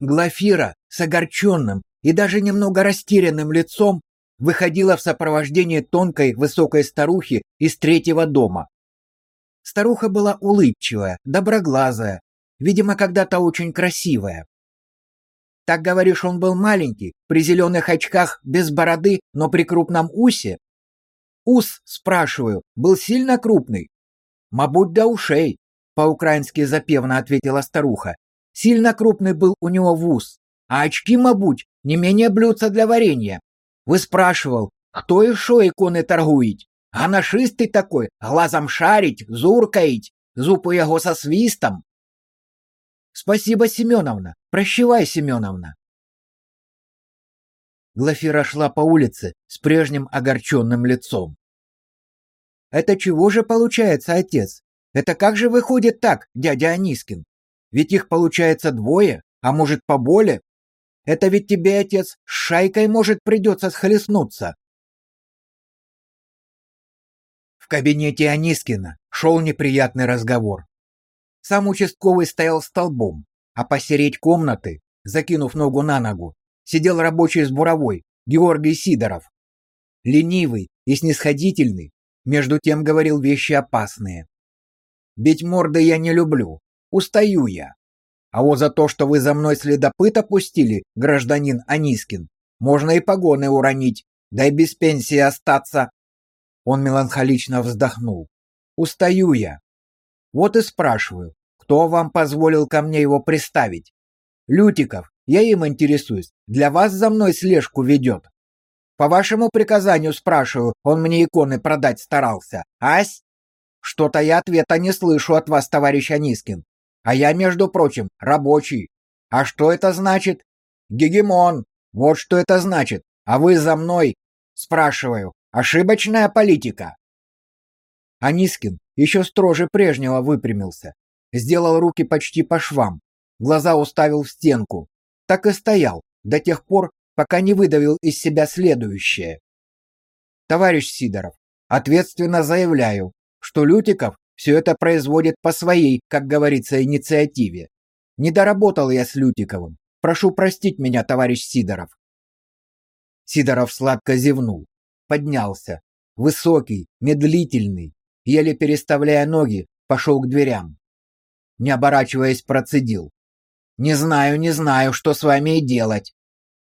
Глафира с огорченным и даже немного растерянным лицом выходила в сопровождении тонкой высокой старухи из третьего дома. Старуха была улыбчивая, доброглазая, видимо, когда-то очень красивая. Так говоришь, он был маленький, при зеленых очках, без бороды, но при крупном усе? Ус, спрашиваю, был сильно крупный? Мабуть, до ушей, по-украински запевно ответила старуха. Сильно крупный был у него в ус, а очки, мабуть, не менее блюдца для варенья. Вы спрашивал, кто и шо иконы торгует? А нашистый такой, глазом шарить, зуркаить, зуб у его со свистом. Спасибо, Семеновна. Прощавай, Семеновна. Глафира шла по улице с прежним огорченным лицом. Это чего же получается, отец? Это как же выходит так, дядя Анискин? Ведь их получается двое, а может поболее. Это ведь тебе, отец, с шайкой может придется схлестнуться. В кабинете Анискина шел неприятный разговор. Сам участковый стоял столбом, а посередь комнаты, закинув ногу на ногу, сидел рабочий с буровой, Георгий Сидоров. Ленивый и снисходительный, между тем говорил вещи опасные. «Бить морды я не люблю, устаю я. А вот за то, что вы за мной следопыта пустили, гражданин Анискин, можно и погоны уронить, да и без пенсии остаться». Он меланхолично вздохнул. «Устаю я. Вот и спрашиваю, кто вам позволил ко мне его приставить? Лютиков, я им интересуюсь. Для вас за мной слежку ведет. По вашему приказанию спрашиваю, он мне иконы продать старался. Ась? Что-то я ответа не слышу от вас, товарищ Анискин. А я, между прочим, рабочий. А что это значит? Гегемон. Вот что это значит. А вы за мной? Спрашиваю. Ошибочная политика. Анискин еще строже прежнего выпрямился, сделал руки почти по швам, глаза уставил в стенку. Так и стоял до тех пор, пока не выдавил из себя следующее. Товарищ Сидоров, ответственно заявляю, что Лютиков все это производит по своей, как говорится, инициативе. Не доработал я с Лютиковым. Прошу простить меня, товарищ Сидоров. Сидоров сладко зевнул, поднялся, высокий, медлительный, еле переставляя ноги, пошел к дверям не оборачиваясь, процедил. «Не знаю, не знаю, что с вами делать!»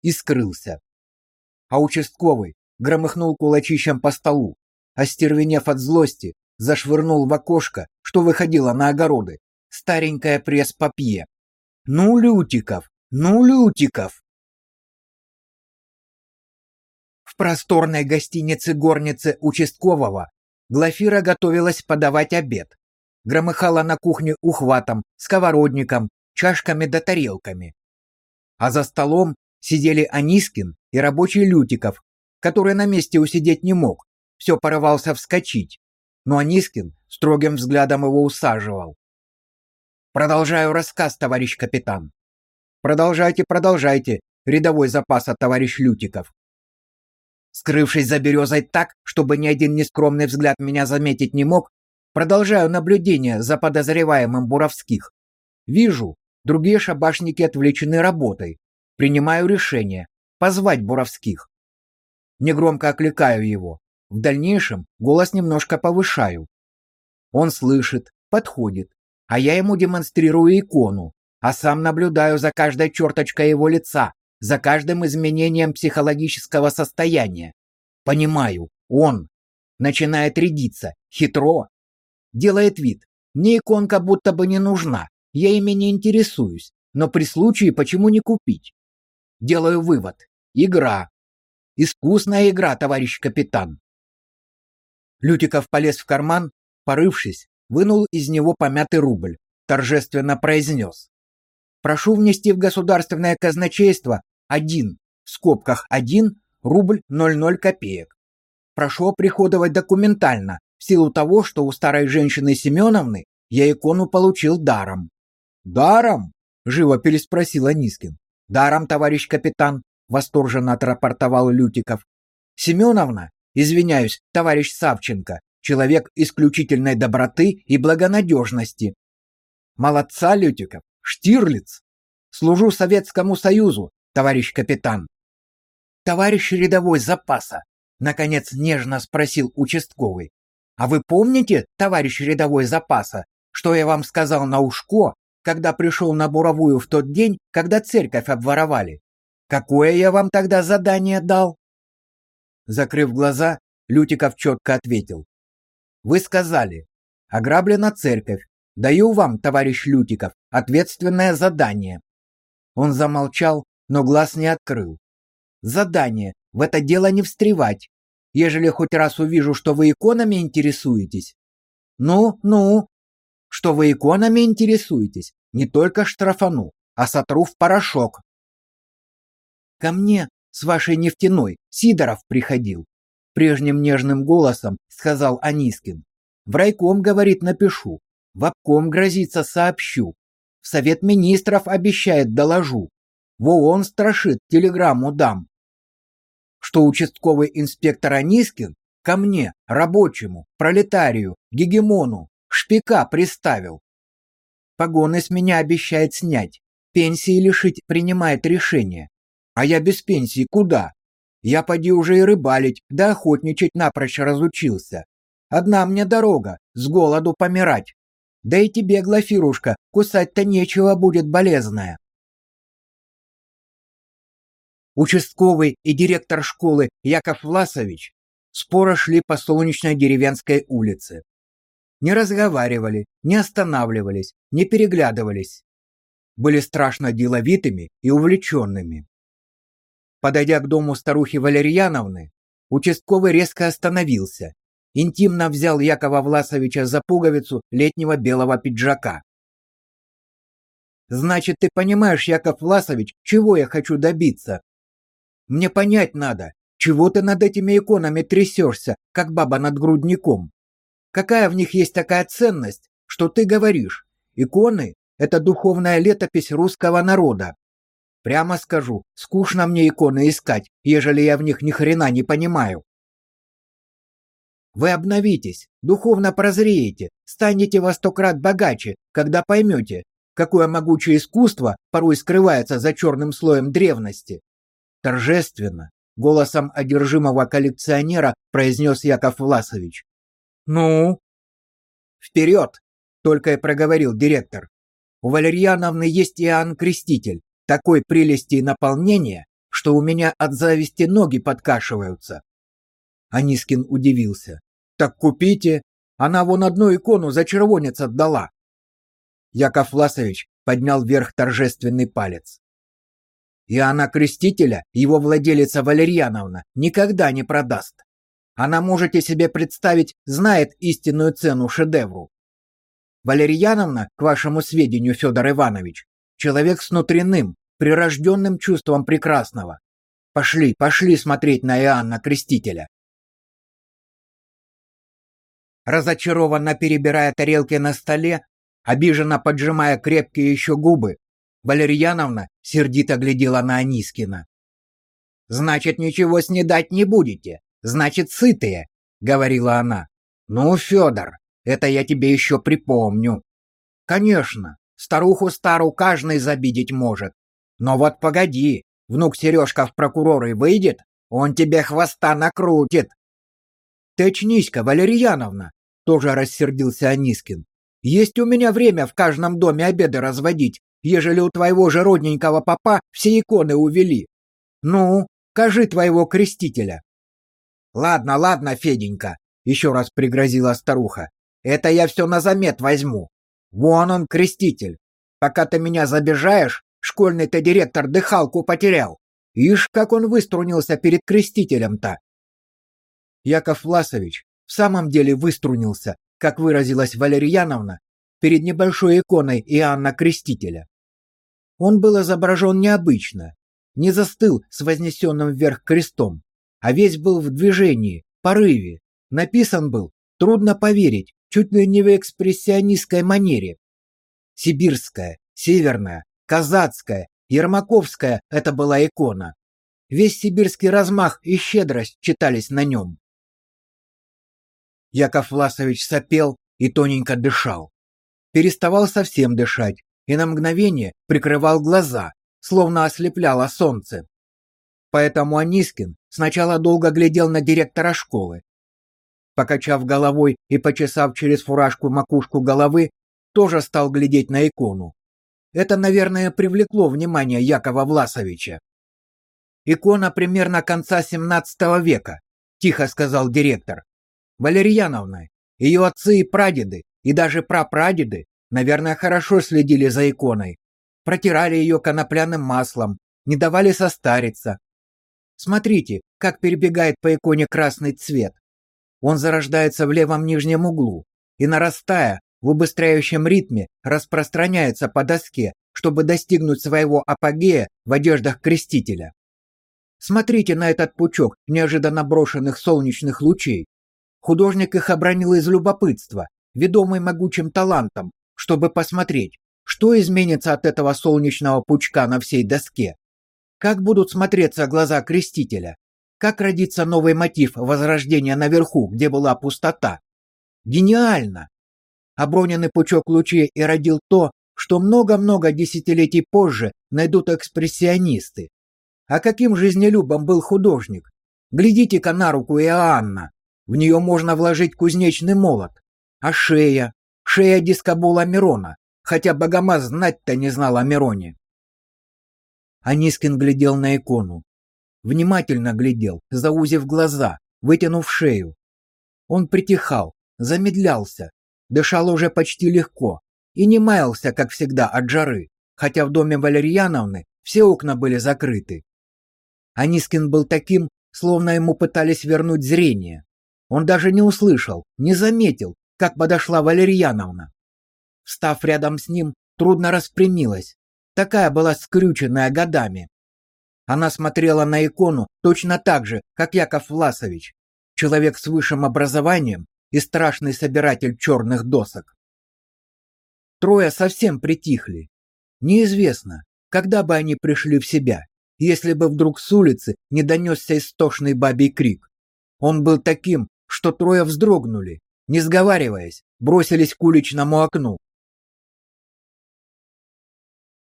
И скрылся. А участковый громыхнул кулачищем по столу, остервенев от злости, зашвырнул в окошко, что выходило на огороды, старенькое пресс-папье. «Ну, Лютиков! Ну, Лютиков!» В просторной гостинице-горнице участкового Глафира готовилась подавать обед громыхала на кухне ухватом, сковородником, чашками да тарелками. А за столом сидели Анискин и рабочий Лютиков, который на месте усидеть не мог, все порывался вскочить, но Анискин строгим взглядом его усаживал. «Продолжаю рассказ, товарищ капитан». «Продолжайте, продолжайте, рядовой запаса, товарищ Лютиков». Скрывшись за березой так, чтобы ни один нескромный взгляд меня заметить не мог, Продолжаю наблюдение за подозреваемым Буровских. Вижу, другие шабашники отвлечены работой. Принимаю решение позвать Буровских. Негромко окликаю его. В дальнейшем голос немножко повышаю. Он слышит, подходит, а я ему демонстрирую икону, а сам наблюдаю за каждой черточкой его лица, за каждым изменением психологического состояния. Понимаю, он начинает рядиться, хитро, Делает вид. Мне иконка будто бы не нужна. Я ими не интересуюсь. Но при случае почему не купить? Делаю вывод. Игра. Искусная игра, товарищ капитан. Лютиков полез в карман, порывшись, вынул из него помятый рубль, торжественно произнес. Прошу внести в государственное казначейство один, в скобках один, рубль 00 копеек. Прошу оприходовать документально, в силу того, что у старой женщины Семеновны я икону получил даром. «Даром?» — живо переспросил Анискин. «Даром, товарищ капитан», — восторженно отрапортовал Лютиков. «Семеновна, извиняюсь, товарищ Савченко, человек исключительной доброты и благонадежности». «Молодца, Лютиков! Штирлиц!» Служу Советскому Союзу, товарищ капитан. Товарищ рядовой запаса, наконец нежно спросил участковый. А вы помните, товарищ рядовой запаса, что я вам сказал на ушко, когда пришел на буровую в тот день, когда церковь обворовали? Какое я вам тогда задание дал? Закрыв глаза, Лютиков четко ответил. Вы сказали, ограблена церковь. Даю вам, товарищ Лютиков, ответственное задание. Он замолчал, но глаз не открыл. Задание в это дело не встревать. Ежели хоть раз увижу, что вы иконами интересуетесь. Ну, ну, что вы иконами интересуетесь, не только штрафану, а сотру в порошок. Ко мне с вашей нефтяной Сидоров приходил. Прежним нежным голосом сказал Анискин. В райком, говорит, напишу. В обком грозится, сообщу. В совет министров обещает, доложу. В ООН страшит, телеграмму дам. Что участковый инспектор Анискин ко мне, рабочему, пролетарию, гегемону, шпика приставил. Погоны с меня обещает снять, пенсии лишить принимает решение. А я без пенсии куда? Я поди уже и рыбалить, да охотничать напрочь разучился. Одна мне дорога, с голоду помирать. Да и тебе, Глафирушка, кусать-то нечего будет болезная. Участковый и директор школы Яков Власович споро шли по солнечной деревенской улице. Не разговаривали, не останавливались, не переглядывались. Были страшно деловитыми и увлеченными. Подойдя к дому старухи Валерьяновны, участковый резко остановился, интимно взял Якова Власовича за пуговицу летнего белого пиджака. Значит, ты понимаешь, Яков Власович, чего я хочу добиться? Мне понять надо, чего ты над этими иконами трясешься, как баба над грудником? Какая в них есть такая ценность, что ты говоришь, иконы – это духовная летопись русского народа? Прямо скажу, скучно мне иконы искать, ежели я в них ни хрена не понимаю. Вы обновитесь, духовно прозреете, станете во сто крат богаче, когда поймете, какое могучее искусство порой скрывается за черным слоем древности. Торжественно, голосом одержимого коллекционера произнес Яков Власович. «Ну?» «Вперед!» — только и проговорил директор. «У Валерьяновны есть Иоанн Креститель, такой прелести и наполнения, что у меня от зависти ноги подкашиваются. Анискин удивился. Так купите, она вон одну икону за червонец отдала. Яков Власович поднял вверх торжественный палец. Иоанна Крестителя его владелица Валерьяновна никогда не продаст. Она, можете себе представить, знает истинную цену шедевру. Валерьяновна, к вашему сведению, Федор Иванович, Человек с внутренним, прирожденным чувством прекрасного. Пошли, пошли смотреть на Иоанна Крестителя. Разочарованно перебирая тарелки на столе, обиженно поджимая крепкие еще губы, Валерьяновна сердито глядела на Анискина. «Значит, ничего снедать не будете. Значит, сытые», — говорила она. «Ну, Федор, это я тебе еще припомню». «Конечно, Старуху стару каждый забидеть может. Но вот погоди, внук Сережка в прокуроры выйдет, он тебе хвоста накрутит. Ты очнись-ка, Валерьяновна, тоже рассердился Анискин. Есть у меня время в каждом доме обеды разводить, ежели у твоего же родненького папа все иконы увели. Ну, кажи твоего крестителя. Ладно, ладно, Феденька, еще раз пригрозила старуха. Это я все на замет возьму. Вон он, креститель. Пока ты меня забежаешь, школьный-то директор дыхалку потерял. Ишь, как он выструнился перед крестителем-то. Яков Власович в самом деле выструнился, как выразилась Валерьяновна, перед небольшой иконой Иоанна Крестителя. Он был изображен необычно, не застыл с вознесенным вверх крестом, а весь был в движении, порыве. Написан был, трудно поверить, чуть ли не в экспрессионистской манере. Сибирская, северная, казацкая, ермаковская – это была икона. Весь сибирский размах и щедрость читались на нем. Яков Власович сопел и тоненько дышал. Переставал совсем дышать, и на мгновение прикрывал глаза, словно ослепляло солнце. Поэтому Анискин сначала долго глядел на директора школы. Покачав головой и почесав через фуражку макушку головы, тоже стал глядеть на икону. Это, наверное, привлекло внимание Якова Власовича. Икона примерно конца XVII века, тихо сказал директор. Валерьяновна, ее отцы и прадеды, и даже прапрадеды, наверное, хорошо следили за иконой. Протирали ее конопляным маслом, не давали состариться, Смотрите, как перебегает по иконе красный цвет. Он зарождается в левом нижнем углу и, нарастая, в убыстряющем ритме распространяется по доске, чтобы достигнуть своего апогея в одеждах крестителя. Смотрите на этот пучок неожиданно брошенных солнечных лучей. Художник их обронил из любопытства, ведомый могучим талантом, чтобы посмотреть, что изменится от этого солнечного пучка на всей доске. Как будут смотреться глаза крестителя? Как родится новый мотив возрождения наверху, где была пустота? Гениально! Оброненный пучок лучей и родил то, что много-много десятилетий позже найдут экспрессионисты. А каким жизнелюбом был художник? Глядите-ка на руку Иоанна. В нее можно вложить кузнечный молот. А шея? Шея дискобола Мирона, хотя Богомаз знать-то не знал о Мироне. Анискин глядел на икону. Внимательно глядел, заузив глаза, вытянув шею. Он притихал, замедлялся, дышал уже почти легко и не маялся, как всегда, от жары, хотя в доме Валерьяновны все окна были закрыты. Анискин был таким, словно ему пытались вернуть зрение. Он даже не услышал, не заметил, как подошла Валерьяновна. Встав рядом с ним, трудно распрямилась, Такая была скрюченная годами. Она смотрела на икону точно так же, как Яков Власович, человек с высшим образованием и страшный собиратель черных досок. Трое совсем притихли. Неизвестно, когда бы они пришли в себя, если бы вдруг с улицы не донесся истошный бабий крик. Он был таким, что трое вздрогнули, не сговариваясь, бросились к уличному окну.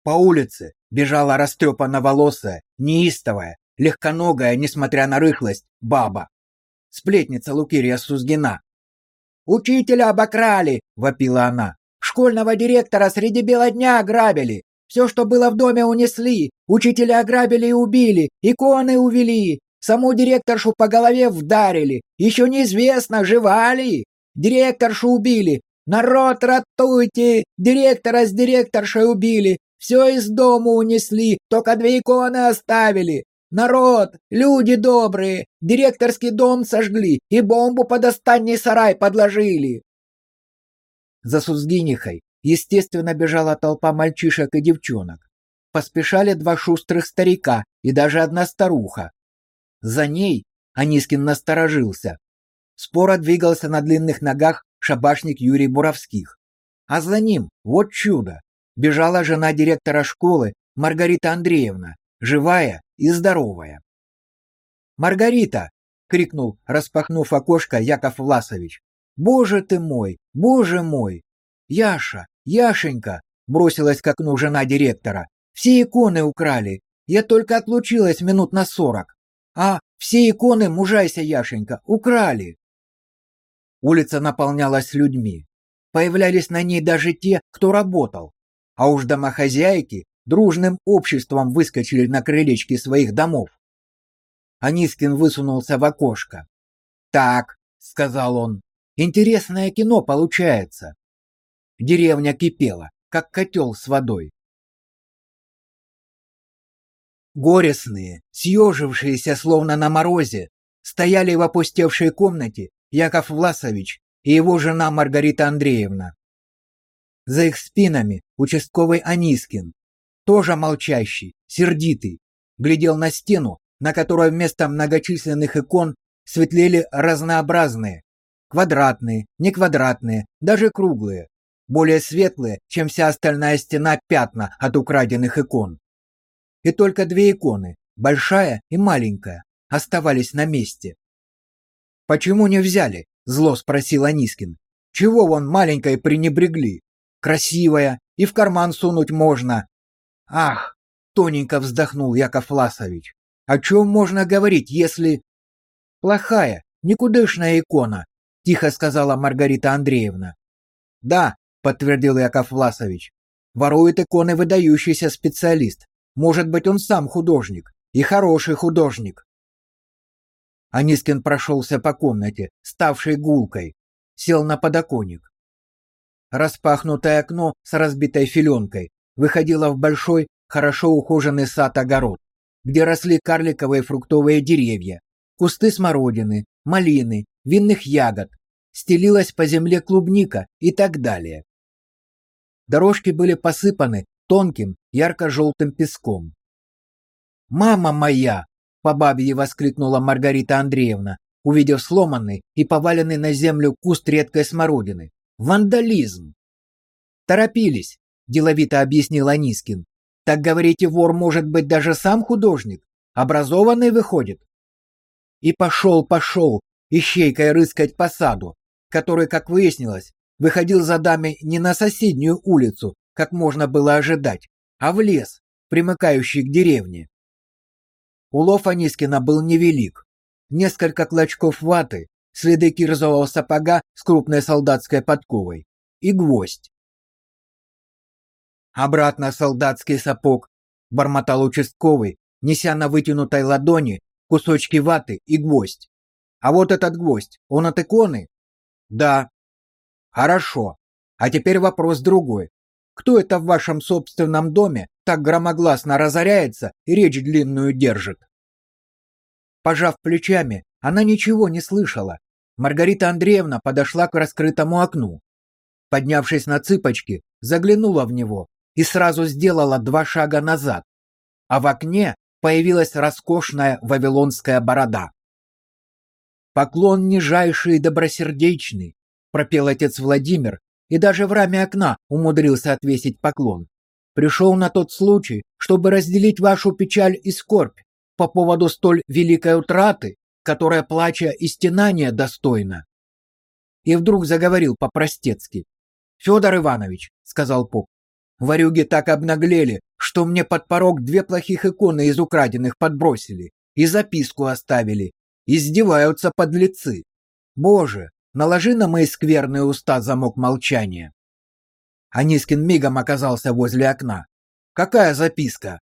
По улице бежала растрепанно-волосая, неистовая, легконогая, несмотря на рыхлость, баба. Сплетница Лукирия Сузгина. «Учителя обокрали!» — вопила она. «Школьного директора среди бела дня ограбили! Все, что было в доме, унесли! Учителя ограбили и убили! Иконы увели! Саму директоршу по голове вдарили! Еще неизвестно, жива ли! Директоршу убили! Народ, ратуйте! Директора с директоршей убили! Все из дому унесли, только две иконы оставили. Народ, люди добрые, директорский дом сожгли и бомбу под останний сарай подложили. За Сузгинихой, естественно, бежала толпа мальчишек и девчонок. Поспешали два шустрых старика и даже одна старуха. За ней Анискин насторожился. Споро двигался на длинных ногах шабашник Юрий Буровских. А за ним, вот чудо, бежала жена директора школы Маргарита Андреевна, живая и здоровая. «Маргарита!» — крикнул, распахнув окошко Яков Власович. «Боже ты мой! Боже мой! Яша! Яшенька!» — бросилась к окну жена директора. «Все иконы украли. Я только отлучилась минут на сорок. А все иконы, мужайся, Яшенька, украли!» Улица наполнялась людьми. Появлялись на ней даже те, кто работал, а уж домохозяйки дружным обществом выскочили на крылечки своих домов. Анискин высунулся в окошко. «Так», — сказал он, — «интересное кино получается». Деревня кипела, как котел с водой. Горестные, съежившиеся словно на морозе, стояли в опустевшей комнате Яков Власович и его жена Маргарита Андреевна. За их спинами участковый Анискин, тоже молчащий, сердитый, глядел на стену, на которой вместо многочисленных икон светлели разнообразные, квадратные, неквадратные, даже круглые, более светлые, чем вся остальная стена пятна от украденных икон. И только две иконы, большая и маленькая, оставались на месте. «Почему не взяли?» – зло спросил Анискин. «Чего вон маленькой пренебрегли? красивая, и в карман сунуть можно. Ах, тоненько вздохнул Яков Власович. О чем можно говорить, если... Плохая, никудышная икона, тихо сказала Маргарита Андреевна. Да, подтвердил Яков Власович. Ворует иконы выдающийся специалист. Может быть, он сам художник. И хороший художник. Анискин прошелся по комнате, ставшей гулкой. Сел на подоконник. Распахнутое окно с разбитой филенкой выходило в большой, хорошо ухоженный сад-огород, где росли карликовые фруктовые деревья, кусты смородины, малины, винных ягод, стелилась по земле клубника и так далее. Дорожки были посыпаны тонким ярко-желтым песком. «Мама моя!» — по бабье воскликнула Маргарита Андреевна, увидев сломанный и поваленный на землю куст редкой смородины. «Вандализм!» «Торопились!» — деловито объяснил Анискин. «Так, говорите, вор может быть даже сам художник? Образованный выходит?» И пошел, пошел, ищейкой рыскать по саду, который, как выяснилось, выходил за даме не на соседнюю улицу, как можно было ожидать, а в лес, примыкающий к деревне. Улов Анискина был невелик. Несколько клочков ваты, следы кирзового сапога с крупной солдатской подковой и гвоздь. Обратно солдатский сапог, бормотал участковый, неся на вытянутой ладони кусочки ваты и гвоздь. А вот этот гвоздь, он от иконы? Да. Хорошо. А теперь вопрос другой. Кто это в вашем собственном доме так громогласно разоряется и речь длинную держит? Пожав плечами, она ничего не слышала. Маргарита Андреевна подошла к раскрытому окну. Поднявшись на цыпочки, заглянула в него и сразу сделала два шага назад. А в окне появилась роскошная вавилонская борода. Поклон нижайший и добросердечный, пропел отец Владимир и даже в раме окна умудрился отвесить поклон. Пришел на тот случай, чтобы разделить вашу печаль и скорбь по поводу столь великой утраты, которая плача и стенания достойна. И вдруг заговорил по-простецки. Федор Иванович, сказал поп, варюги так обнаглели, что мне под порог две плохих иконы из украденных подбросили и записку оставили, Издеваются подлецы. Боже, наложи на мои скверные уста замок молчания. Анискин мигом оказался возле окна. Какая записка?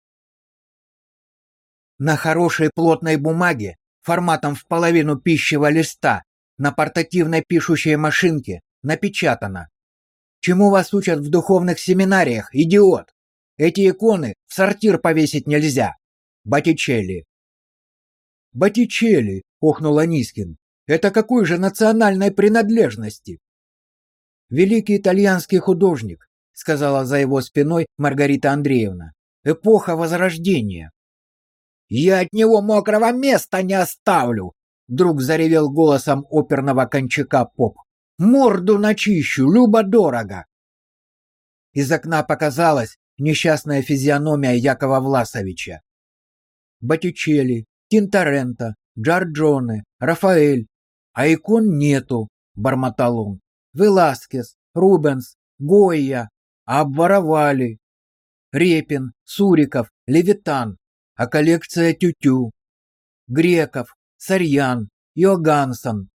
На хорошей плотной бумаге, форматом в половину пищевого листа, на портативной пишущей машинке, напечатано. Чему вас учат в духовных семинариях, идиот? Эти иконы в сортир повесить нельзя. Боттичелли. Боттичелли, охнул Анискин. Это какой же национальной принадлежности? Великий итальянский художник, сказала за его спиной Маргарита Андреевна. Эпоха Возрождения. Я от него мокрого места не оставлю, вдруг заревел голосом оперного кончака поп. Морду начищу, любо-дорого. Из окна показалась несчастная физиономия Якова Власовича. Боттичелли, Тинторенто, Джорджоне, Рафаэль, а икон нету, бормотал он. Веласкес, Рубенс, Гойя, обворовали. Репин, Суриков, Левитан, а коллекция Тютю. Греков, Сарьян, Йогансон.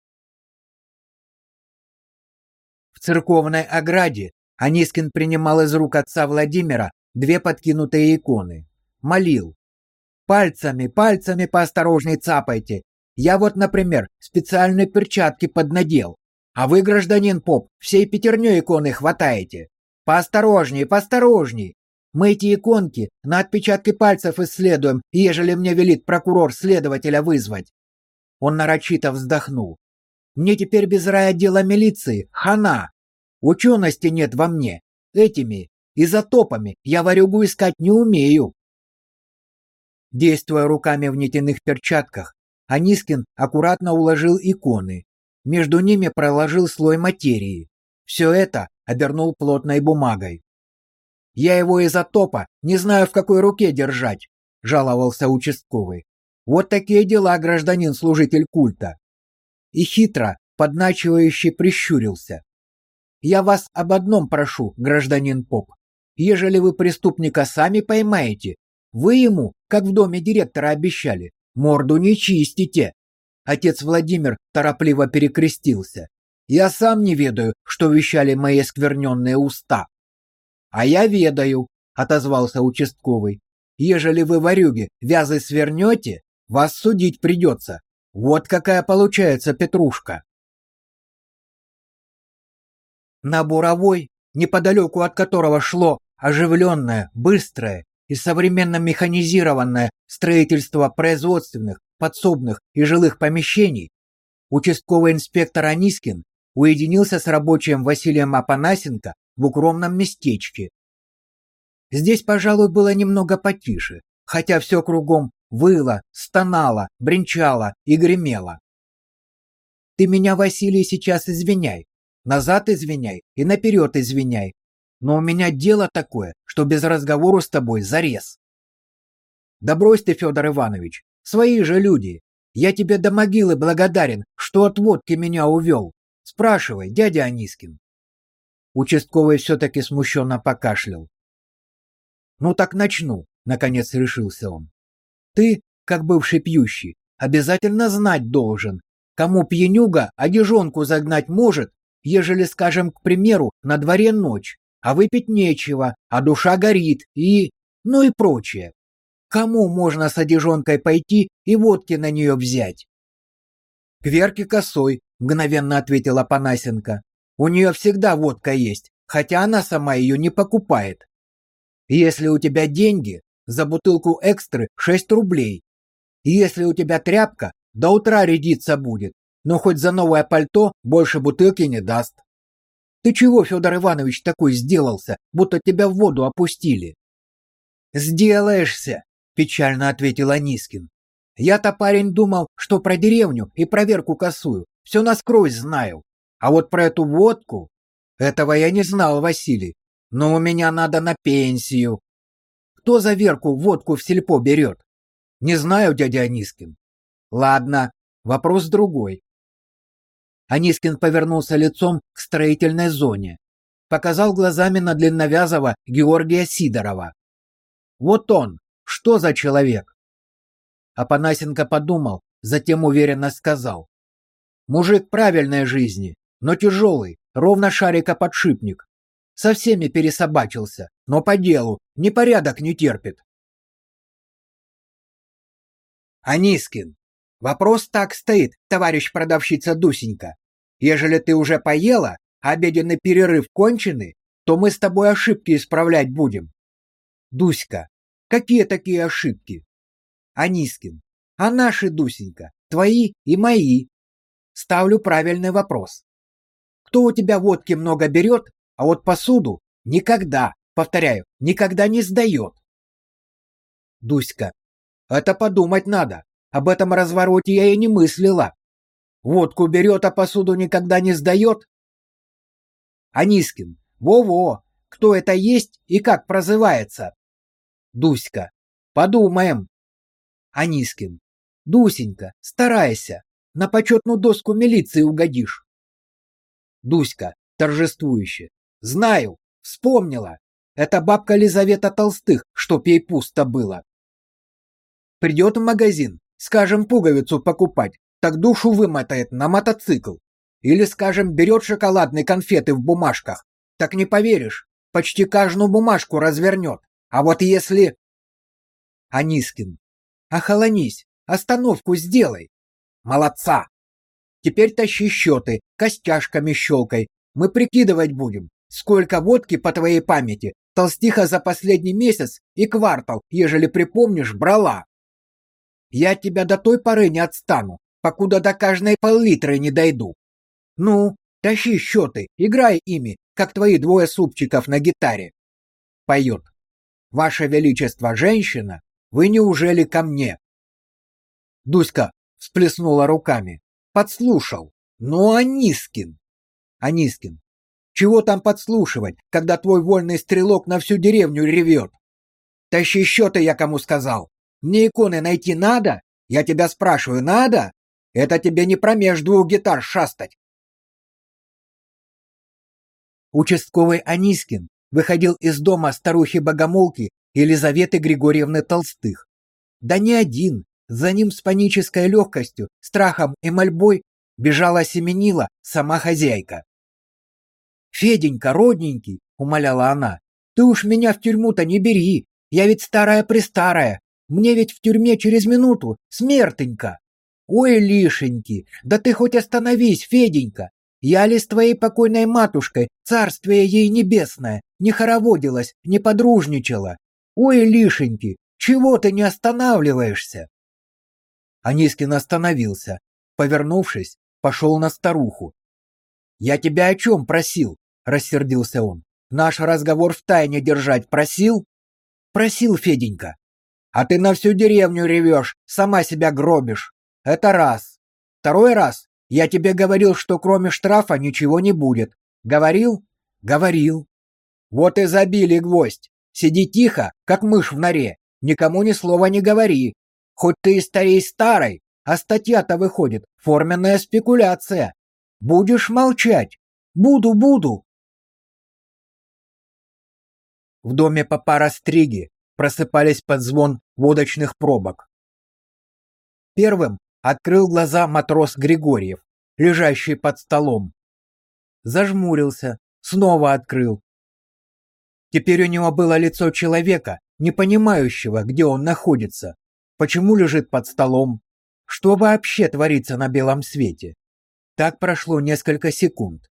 В церковной ограде Анискин принимал из рук отца Владимира две подкинутые иконы. Молил. Пальцами, пальцами поосторожней цапайте. Я вот, например, специальные перчатки поднадел. А вы, гражданин поп, всей пятерней иконы хватаете. Поосторожней, поосторожней. Мы эти иконки на отпечатки пальцев исследуем, ежели мне велит прокурор следователя вызвать. Он нарочито вздохнул. Мне теперь без райотдела милиции, хана. Учености нет во мне. Этими изотопами я варюгу искать не умею. Действуя руками в нитяных перчатках, Анискин аккуратно уложил иконы. Между ними проложил слой материи. Все это обернул плотной бумагой. «Я его изотопа не знаю, в какой руке держать», — жаловался участковый. «Вот такие дела, гражданин-служитель культа». И хитро, подначивающе прищурился. «Я вас об одном прошу, гражданин поп. ежели вы преступника сами поймаете, вы ему, как в доме директора обещали, морду не чистите. Отец Владимир торопливо перекрестился. Я сам не ведаю, что вещали мои скверненные уста. А я ведаю, отозвался участковый. Ежели вы ворюги вязы свернете, вас судить придется. Вот какая получается петрушка. На Буровой, неподалеку от которого шло оживленное, быстрое и современно механизированное строительство производственных, подсобных и жилых помещений, участковый инспектор Анискин уединился с рабочим Василием Апанасенко в укромном местечке. Здесь, пожалуй, было немного потише, хотя все кругом выло, стонало, бренчало и гремело. Ты меня, Василий, сейчас извиняй, Назад извиняй и наперед извиняй. Но у меня дело такое, что без разговора с тобой зарез. Да брось ты, Федор Иванович, свои же люди. Я тебе до могилы благодарен, что от водки меня увел. Спрашивай, дядя Анискин. Участковый все-таки смущенно покашлял. Ну так начну, наконец решился он. Ты, как бывший пьющий, обязательно знать должен, кому пьянюга одежонку загнать может ежели, скажем, к примеру, на дворе ночь, а выпить нечего, а душа горит и... ну и прочее. Кому можно с одежонкой пойти и водки на нее взять? — К Верке Косой, — мгновенно ответила Панасенко. — У нее всегда водка есть, хотя она сама ее не покупает. Если у тебя деньги, за бутылку экстры 6 рублей. Если у тебя тряпка, до утра рядиться будет, но хоть за новое пальто больше бутылки не даст. Ты чего, Федор Иванович, такой сделался, будто тебя в воду опустили? Сделаешься, печально ответил Анискин. Я-то парень думал, что про деревню и проверку косую все насквозь знаю. А вот про эту водку этого я не знал, Василий. Но у меня надо на пенсию. Кто за Верку водку в сельпо берет? Не знаю, дядя Анискин. Ладно, вопрос другой. Анискин повернулся лицом к строительной зоне. Показал глазами на длинновязого Георгия Сидорова. Вот он, что за человек? Апанасенко подумал, затем уверенно сказал. Мужик правильной жизни, но тяжелый, ровно шарика-подшипник. Со всеми пересобачился, но по делу, непорядок не терпит. Анискин, вопрос так стоит, товарищ продавщица Дусенька. Ежели ты уже поела, обеденный перерыв конченый, то мы с тобой ошибки исправлять будем. Дуська, какие такие ошибки? Анискин, а наши, Дусенька, твои и мои. Ставлю правильный вопрос. Кто у тебя водки много берет, а вот посуду никогда, повторяю, никогда не сдает? Дуська, это подумать надо. Об этом развороте я и не мыслила. Водку берет, а посуду никогда не сдает? Анискин. Во-во. Кто это есть и как прозывается? Дуська. Подумаем. Анискин. Дусенька, старайся. На почетную доску милиции угодишь. Дуська, торжествующе. Знаю, вспомнила. Это бабка Лизавета Толстых, чтоб ей пусто было. Придет в магазин, скажем, пуговицу покупать, так душу вымотает на мотоцикл. Или, скажем, берет шоколадные конфеты в бумажках. Так не поверишь, почти каждую бумажку развернет. А вот если... Анискин. Охолонись, остановку сделай. Молодца. Теперь тащи счеты, костяшками щелкай. Мы прикидывать будем, сколько водки по твоей памяти толстиха за последний месяц и квартал, ежели припомнишь, брала. Я тебя до той поры не отстану, покуда до каждой пол-литры не дойду. Ну, тащи счеты, играй ими, как твои двое супчиков на гитаре. Поет. Ваше Величество, женщина, вы неужели ко мне? Дуська всплеснула руками. Подслушал. Ну, Анискин. Анискин. Чего там подслушивать, когда твой вольный стрелок на всю деревню ревет? Тащи счеты, я кому сказал. Мне иконы найти надо? Я тебя спрашиваю, надо? Это тебе не промеж двух гитар шастать. Участковый Анискин выходил из дома старухи-богомолки Елизаветы Григорьевны Толстых. Да не один, за ним с панической легкостью, страхом и мольбой бежала семенила сама хозяйка. «Феденька, родненький», — умоляла она, — «ты уж меня в тюрьму-то не бери, я ведь старая-престарая, мне ведь в тюрьме через минуту смертенька». «Ой, лишеньки, да ты хоть остановись, Феденька, я ли с твоей покойной матушкой, царствие ей небесное, не хороводилась, не подружничала? Ой, лишеньки, чего ты не останавливаешься?» Анискин остановился, повернувшись, пошел на старуху. «Я тебя о чем просил?» — рассердился он. «Наш разговор в тайне держать просил?» «Просил, Феденька. А ты на всю деревню ревешь, сама себя гробишь. Это раз. Второй раз я тебе говорил, что кроме штрафа ничего не будет. Говорил? Говорил. Вот и забили гвоздь. Сиди тихо, как мышь в норе. Никому ни слова не говори. Хоть ты и старей старой, а статья-то выходит форменная спекуляция. Будешь молчать? Буду, буду. В доме папа Растриги просыпались под звон водочных пробок. Первым Открыл глаза матрос Григорьев, лежащий под столом. Зажмурился, снова открыл. Теперь у него было лицо человека, не понимающего, где он находится, почему лежит под столом, что вообще творится на белом свете. Так прошло несколько секунд.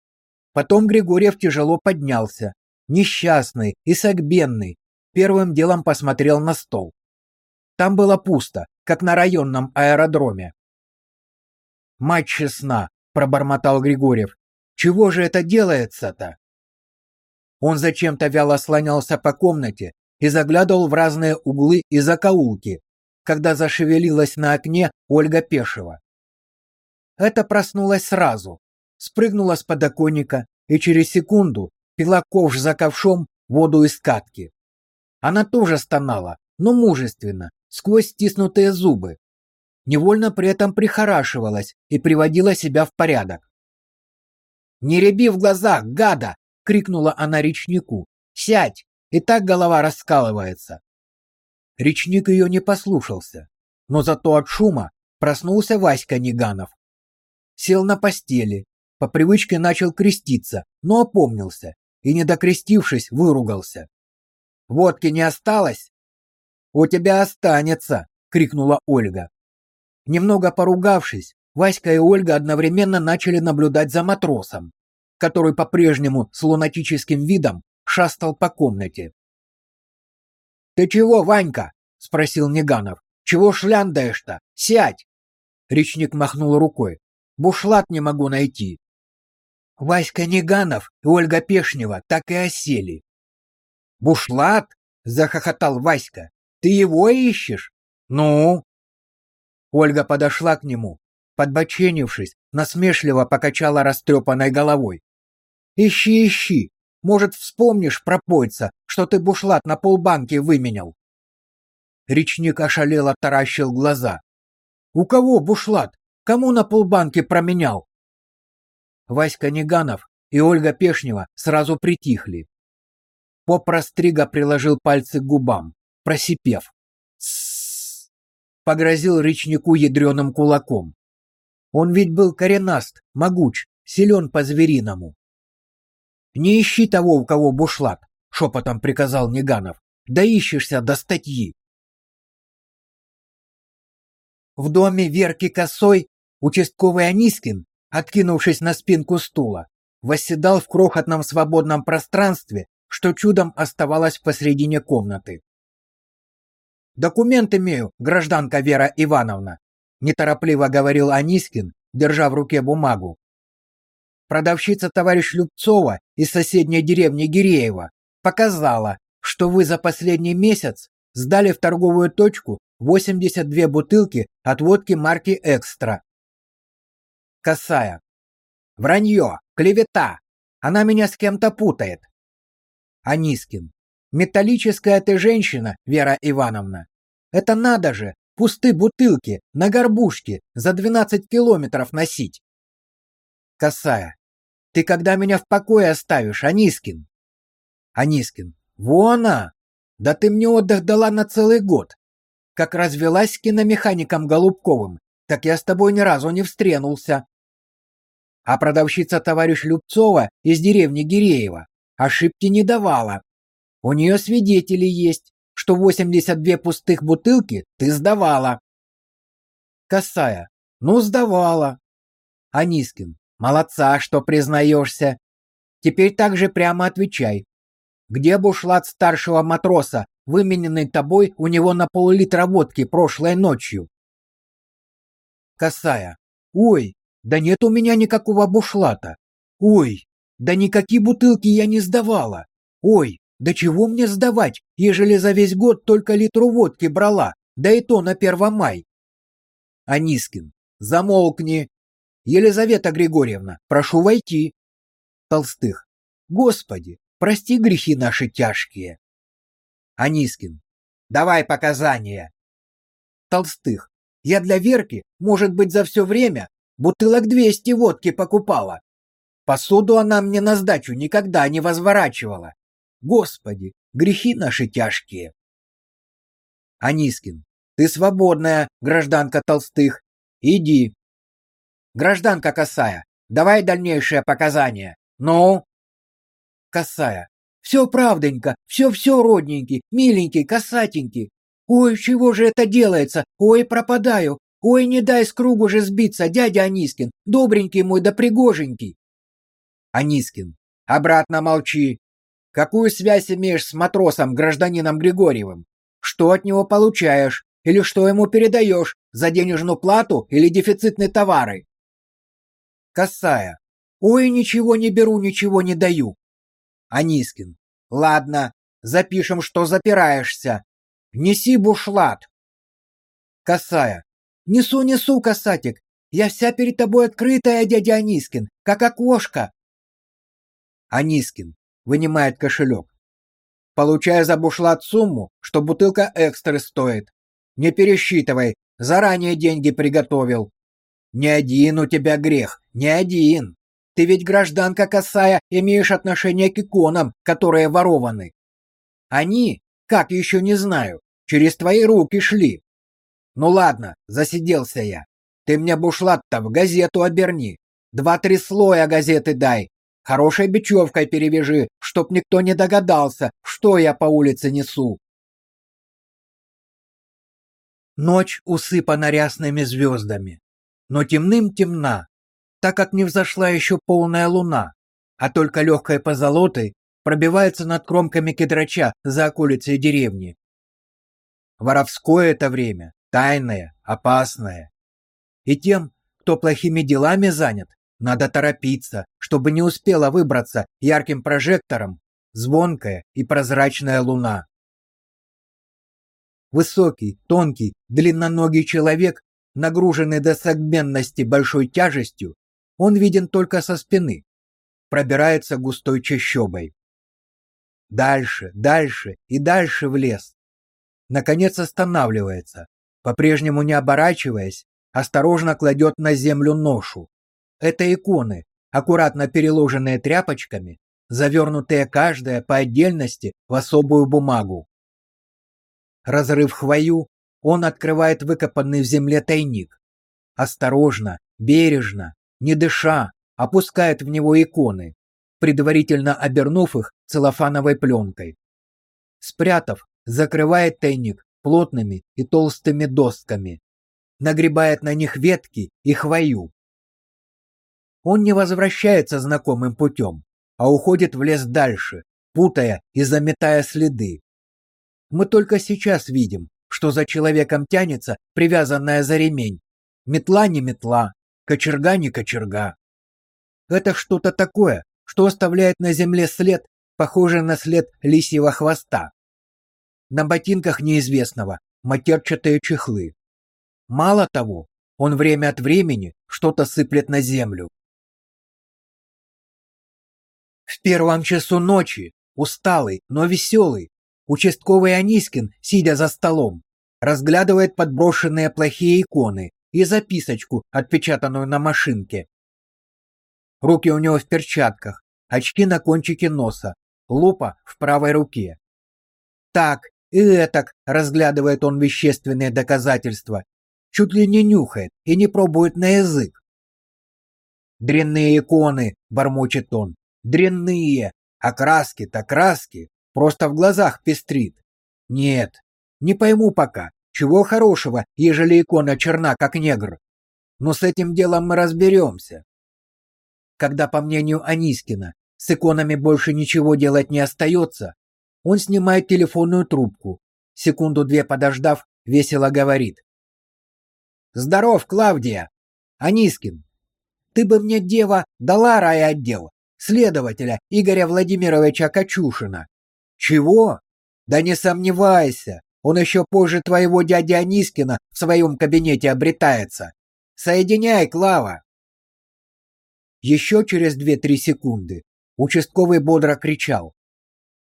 Потом Григорьев тяжело поднялся, несчастный и согбенный, первым делом посмотрел на стол. Там было пусто, как на районном аэродроме. «Мать честна!» — пробормотал Григорьев. «Чего же это делается-то?» Он зачем-то вяло слонялся по комнате и заглядывал в разные углы и закоулки, когда зашевелилась на окне Ольга Пешева. Это проснулась сразу, спрыгнула с подоконника и через секунду пила ковш за ковшом воду из катки. Она тоже стонала, но мужественно, сквозь стиснутые зубы. Невольно при этом прихорашивалась и приводила себя в порядок. «Не реби в глазах, гада!» — крикнула она речнику. «Сядь! И так голова раскалывается!» Речник ее не послушался, но зато от шума проснулся Васька Неганов. Сел на постели, по привычке начал креститься, но опомнился и, не докрестившись, выругался. «Водки не осталось?» «У тебя останется!» — крикнула Ольга. Немного поругавшись, Васька и Ольга одновременно начали наблюдать за матросом, который по-прежнему с лунатическим видом шастал по комнате. «Ты чего, Ванька?» — спросил Неганов. «Чего шляндаешь-то? Сядь!» Речник махнул рукой. «Бушлат не могу найти». Васька Неганов и Ольга Пешнева так и осели. «Бушлат?» — захохотал Васька. Ты его ищешь? Ну? Ольга подошла к нему, подбоченившись, насмешливо покачала растрепанной головой. Ищи, ищи. Может, вспомнишь, пропойца, что ты бушлат на полбанки выменял. Речник ошалело таращил глаза. У кого бушлат? Кому на полбанки променял? Васька Неганов и Ольга Пешнева сразу притихли. Поп Растрига приложил пальцы к губам просипев. «Тссс!» погрозил речнику ядреным кулаком. Он ведь был коренаст, могуч, силен по-звериному. «Не ищи того, у кого бушлат», — шепотом приказал Неганов. «Да ищешься до статьи». В доме Верки Косой участковый Анискин, откинувшись на спинку стула, восседал в крохотном свободном пространстве, что чудом оставалось посредине комнаты. Документ имею, гражданка Вера Ивановна, неторопливо говорил Анискин, держа в руке бумагу. Продавщица товарищ Любцова из соседней деревни Гиреева показала, что вы за последний месяц сдали в торговую точку 82 бутылки от водки марки Экстра. Косая. Вранье, клевета. Она меня с кем-то путает. Анискин. Металлическая ты женщина, Вера Ивановна. Это надо же, пустые бутылки на горбушке за 12 километров носить. Косая. Ты когда меня в покое оставишь, Анискин? Анискин. Вона! Да ты мне отдых дала на целый год. Как развелась с киномехаником Голубковым, так я с тобой ни разу не встренулся. А продавщица товарищ Любцова из деревни Гиреева ошибки не давала. У нее свидетели есть, что 82 пустых бутылки ты сдавала. Косая. Ну, сдавала. Анискин. Молодца, что признаешься. Теперь также прямо отвечай. Где бушлат старшего матроса, вымененный тобой у него на пол-литра водки прошлой ночью? Косая. Ой, да нет у меня никакого бушлата. Ой, да никакие бутылки я не сдавала. Ой, да чего мне сдавать, ежели за весь год только литру водки брала, да и то на Первомай. Анискин. Замолкни. Елизавета Григорьевна, прошу войти. Толстых. Господи, прости грехи наши тяжкие. Анискин. Давай показания. Толстых. Я для Верки, может быть, за все время Бутылок двести водки покупала. Посуду она мне на сдачу никогда не возворачивала. Господи, грехи наши тяжкие. Анискин, ты свободная, гражданка Толстых. Иди. Гражданка Косая, давай дальнейшее показания. Ну? Косая. Все правденько, все-все родненький, миленький, косатенький. Ой, чего же это делается? Ой, пропадаю. Ой, не дай с кругу же сбиться, дядя Анискин, добренький мой да пригоженький. Анискин, обратно молчи. Какую связь имеешь с матросом, гражданином Григорьевым? Что от него получаешь? Или что ему передаешь? За денежную плату или дефицитные товары? Косая. Ой, ничего не беру, ничего не даю. Анискин. Ладно, запишем, что запираешься. Неси бушлат. Косая. Несу, несу, касатик. Я вся перед тобой открытая, дядя Анискин, как окошко. Анискин вынимает кошелек. Получая за бушлат сумму, что бутылка экстры стоит. Не пересчитывай, заранее деньги приготовил. Не один у тебя грех, не один. Ты ведь гражданка косая, имеешь отношение к иконам, которые ворованы. Они, как еще не знаю, через твои руки шли. Ну ладно, засиделся я. Ты мне бушлат-то в газету оберни. Два-три слоя газеты дай. Хорошей бечевкой перевяжи, чтоб никто не догадался, что я по улице несу. Ночь усыпана рясными звездами, но темным темна, так как не взошла еще полная луна, а только легкая позолотой пробивается над кромками кедрача за околицей деревни. Воровское это время, тайное, опасное. И тем, кто плохими делами занят, надо торопиться, чтобы не успела выбраться ярким прожектором звонкая и прозрачная луна. Высокий, тонкий, длинноногий человек, нагруженный до согменности большой тяжестью, он виден только со спины, пробирается густой чащобой. Дальше, дальше и дальше в лес. Наконец останавливается, по-прежнему не оборачиваясь, осторожно кладет на землю ношу. Это иконы, аккуратно переложенные тряпочками, завернутые каждая по отдельности в особую бумагу. Разрыв хвою, он открывает выкопанный в земле тайник. Осторожно, бережно, не дыша, опускает в него иконы, предварительно обернув их целлофановой пленкой. Спрятав, закрывает тайник плотными и толстыми досками, нагребает на них ветки и хвою. Он не возвращается знакомым путем, а уходит в лес дальше, путая и заметая следы. Мы только сейчас видим, что за человеком тянется привязанная за ремень. Метла не метла, кочерга не кочерга. Это что-то такое, что оставляет на земле след, похожий на след лисьего хвоста. На ботинках неизвестного матерчатые чехлы. Мало того, он время от времени что-то сыплет на землю. В первом часу ночи, усталый, но веселый, участковый Анискин, сидя за столом, разглядывает подброшенные плохие иконы и записочку, отпечатанную на машинке. Руки у него в перчатках, очки на кончике носа, лупа в правой руке. Так, и этак разглядывает он вещественные доказательства, чуть ли не нюхает и не пробует на язык. «Дрянные иконы!» — бормочет он. «Дрянные! А краски-то краски! Просто в глазах пестрит! Нет, не пойму пока, чего хорошего, ежели икона черна, как негр. Но с этим делом мы разберемся». Когда, по мнению Анискина, с иконами больше ничего делать не остается, он снимает телефонную трубку. Секунду-две подождав, весело говорит. «Здоров, Клавдия! Анискин, ты бы мне, дева, дала райотдел, следователя Игоря Владимировича Качушина». «Чего? Да не сомневайся, он еще позже твоего дяди Анискина в своем кабинете обретается. Соединяй, Клава!» Еще через две-три секунды участковый бодро кричал.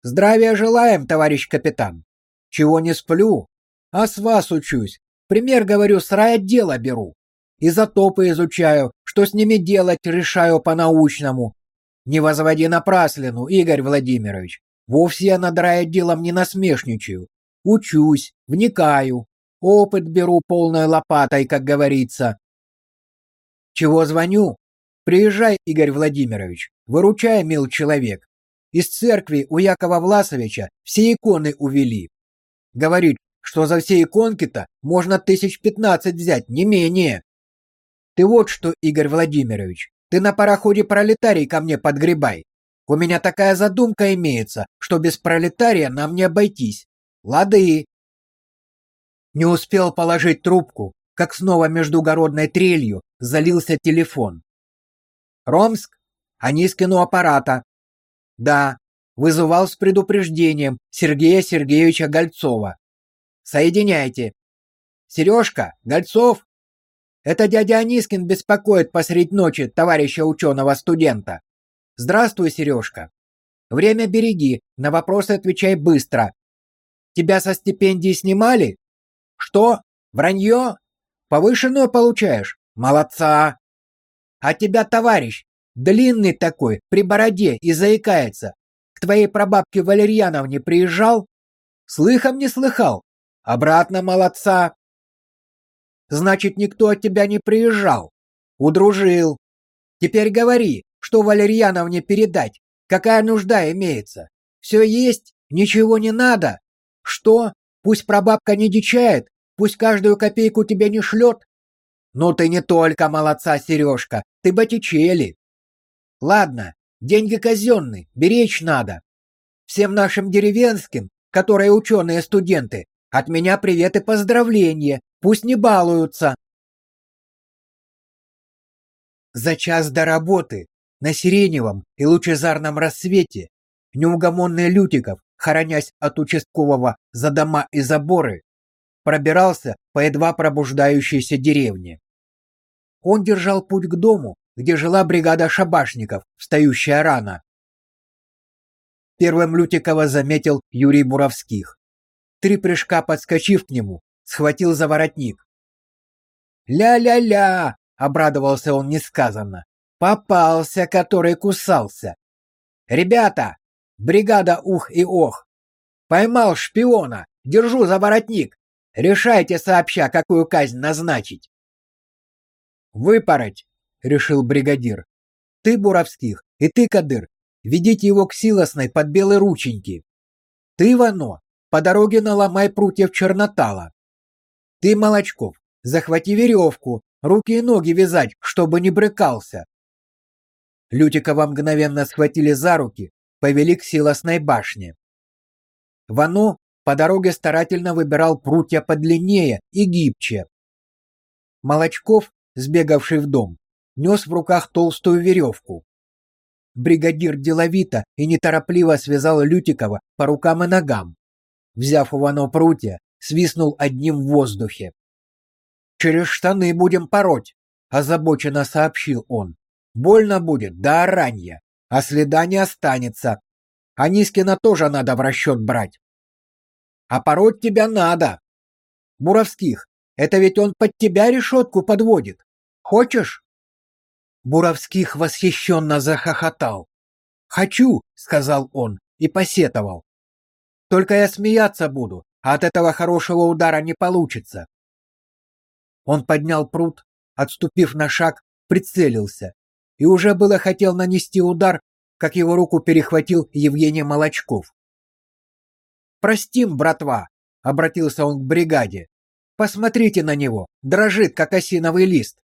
Здравия желаем, товарищ капитан. Чего не сплю? А с вас учусь. Пример, говорю, с райотдела беру. Изотопы изучаю, что с ними делать, решаю по-научному. Не возводи напраслину, Игорь Владимирович. Вовсе я над райотделом не насмешничаю. Учусь, вникаю, опыт беру полной лопатой, как говорится. Чего звоню? Приезжай, Игорь Владимирович, выручай, мил человек. Из церкви у Якова Власовича все иконы увели. Говорит, что за все иконки-то можно тысяч пятнадцать взять, не менее. Ты вот что, Игорь Владимирович, ты на пароходе пролетарий ко мне подгребай. У меня такая задумка имеется, что без пролетария нам не обойтись. Лады. Не успел положить трубку, как снова междугородной трелью залился телефон. Ромск? Анискину аппарата. Да, вызывал с предупреждением Сергея Сергеевича Гольцова. Соединяйте. Сережка, Гольцов? Это дядя Анискин беспокоит посредь ночи товарища ученого-студента. Здравствуй, Сережка. Время береги, на вопросы отвечай быстро. Тебя со стипендии снимали? Что? Вранье? Повышенную получаешь? Молодца. А тебя, товарищ, Длинный такой, при бороде и заикается. К твоей прабабке Валерьяновне приезжал? Слыхом не слыхал? Обратно молодца. Значит, никто от тебя не приезжал. Удружил. Теперь говори, что Валерьяновне передать, какая нужда имеется. Все есть, ничего не надо. Что? Пусть прабабка не дичает, пусть каждую копейку тебе не шлет. Ну ты не только молодца, Сережка, ты Боттичелли. Ладно, деньги казенные, беречь надо. Всем нашим деревенским, которые ученые-студенты, от меня привет и поздравления, пусть не балуются. За час до работы, на сиреневом и лучезарном рассвете, неугомонный Лютиков, хоронясь от участкового за дома и заборы, пробирался по едва пробуждающейся деревне. Он держал путь к дому, где жила бригада шабашников, встающая рано. Первым Лютикова заметил Юрий Буровских. Три прыжка подскочив к нему, схватил за воротник. «Ля-ля-ля!» — обрадовался он несказанно. «Попался, который кусался!» «Ребята! Бригада ух и ох! Поймал шпиона! Держу за воротник! Решайте сообща, какую казнь назначить!» «Выпороть!» — решил бригадир. «Ты, Буровских, и ты, Кадыр, ведите его к Силосной под белые рученьки. Ты, Вано, по дороге наломай прутьев чернотала. Ты, Молочков, захвати веревку, руки и ноги вязать, чтобы не брыкался». Лютикова мгновенно схватили за руки, повели к Силосной башне. Вано по дороге старательно выбирал прутья подлиннее и гибче. Молочков, сбегавший в дом, нес в руках толстую веревку. Бригадир деловито и неторопливо связал Лютикова по рукам и ногам. Взяв Ивано прутья, свистнул одним в воздухе. «Через штаны будем пороть», — озабоченно сообщил он. «Больно будет, да оранья, а следа не останется. А Нискина тоже надо в расчет брать». «А пороть тебя надо». «Буровских, это ведь он под тебя решетку подводит. Хочешь?» Буровских восхищенно захохотал. «Хочу», — сказал он, и посетовал. «Только я смеяться буду, а от этого хорошего удара не получится». Он поднял пруд, отступив на шаг, прицелился и уже было хотел нанести удар, как его руку перехватил Евгений Молочков. «Простим, братва!» — обратился он к бригаде. «Посмотрите на него, дрожит, как осиновый лист.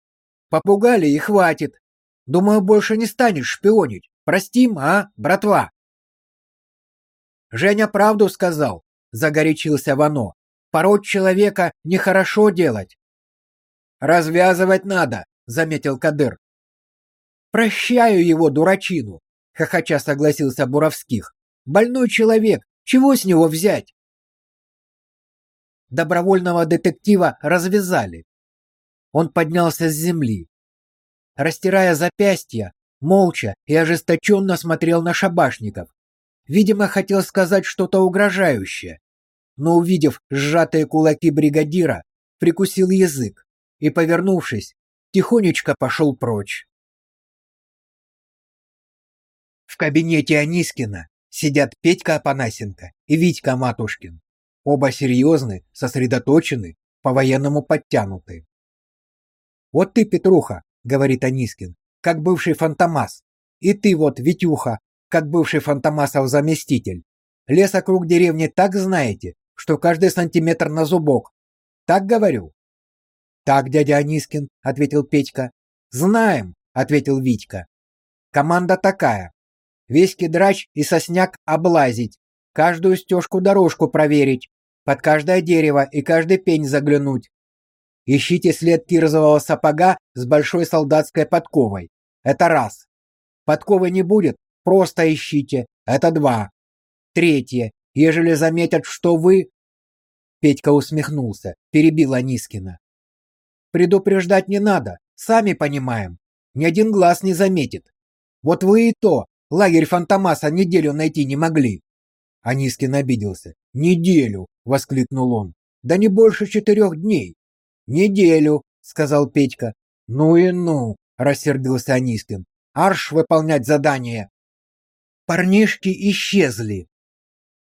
Попугали и хватит. Думаю, больше не станешь шпионить. Простим, а, братва?» «Женя правду сказал», — загорячился Вано. «Пороть человека нехорошо делать». «Развязывать надо», — заметил Кадыр. «Прощаю его, дурачину», — хохоча согласился Буровских. «Больной человек, чего с него взять?» Добровольного детектива развязали. Он поднялся с земли. Растирая запястья, молча и ожесточенно смотрел на шабашников. Видимо, хотел сказать что-то угрожающее, но, увидев сжатые кулаки бригадира, прикусил язык и, повернувшись, тихонечко пошел прочь. В кабинете Анискина сидят Петька Апанасенко и Витька Матушкин. Оба серьезны, сосредоточены, по-военному подтянуты. «Вот ты, Петруха», — говорит Анискин, — «как бывший фантомас. И ты вот, Витюха, как бывший фантомасов заместитель. Лес округ деревни так знаете, что каждый сантиметр на зубок. Так говорю?» «Так, дядя Анискин», — ответил Петька. «Знаем», — ответил Витька. «Команда такая. Весь кедрач и сосняк облазить, каждую стежку-дорожку проверить, под каждое дерево и каждый пень заглянуть. Ищите след кирзового сапога с большой солдатской подковой. Это раз. Подковы не будет, просто ищите. Это два. Третье. Ежели заметят, что вы... Петька усмехнулся, перебил Анискина. Предупреждать не надо, сами понимаем. Ни один глаз не заметит. Вот вы и то, лагерь Фантомаса неделю найти не могли. Анискин обиделся. «Неделю!» — воскликнул он. «Да не больше четырех дней!» «Неделю!» — сказал Петька. «Ну и ну!» — рассердился Анискин. «Арш выполнять задание!» Парнишки исчезли.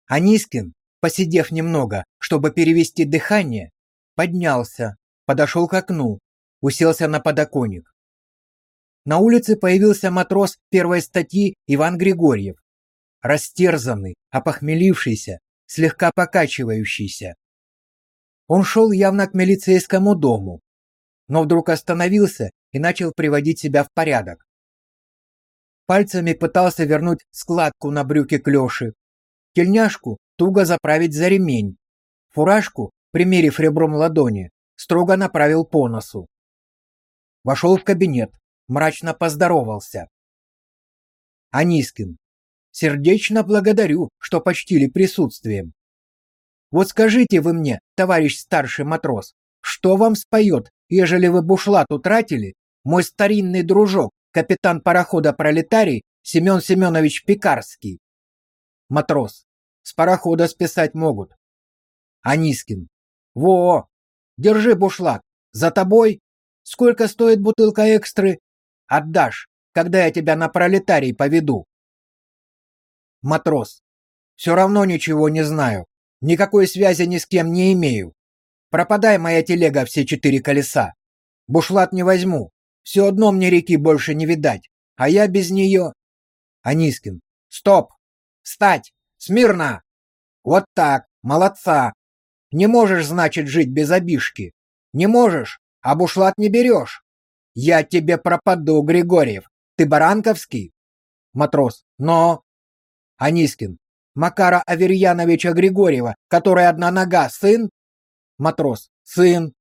Анискин, посидев немного, чтобы перевести дыхание, поднялся, подошел к окну, уселся на подоконник. На улице появился матрос первой статьи Иван Григорьев, растерзанный, опохмелившийся, слегка покачивающийся. Он шел явно к милицейскому дому, но вдруг остановился и начал приводить себя в порядок. Пальцами пытался вернуть складку на брюке клёши, тельняшку туго заправить за ремень, фуражку, примерив ребром ладони, строго направил по носу. Вошел в кабинет, мрачно поздоровался. Анискин. Сердечно благодарю, что почтили присутствием. Вот скажите вы мне, товарищ старший матрос, что вам споет, ежели вы бушлат утратили, мой старинный дружок, капитан парохода «Пролетарий» Семен Семенович Пекарский? Матрос. С парохода списать могут. Анискин. Во! Держи бушлат. За тобой? Сколько стоит бутылка экстры? Отдашь, когда я тебя на пролетарий поведу. Матрос. Все равно ничего не знаю. Никакой связи ни с кем не имею. Пропадай моя телега все четыре колеса. Бушлат не возьму. Все одно мне реки больше не видать. А я без нее... Анискин. Стоп! Встать! Смирно! Вот так! Молодца! Не можешь, значит, жить без обишки. Не можешь, а бушлат не берешь. Я тебе пропаду, Григорьев. Ты Баранковский? Матрос. Но... Анискин. Макара Аверьяновича Григорьева, который одна нога, сын? Матрос. Сын.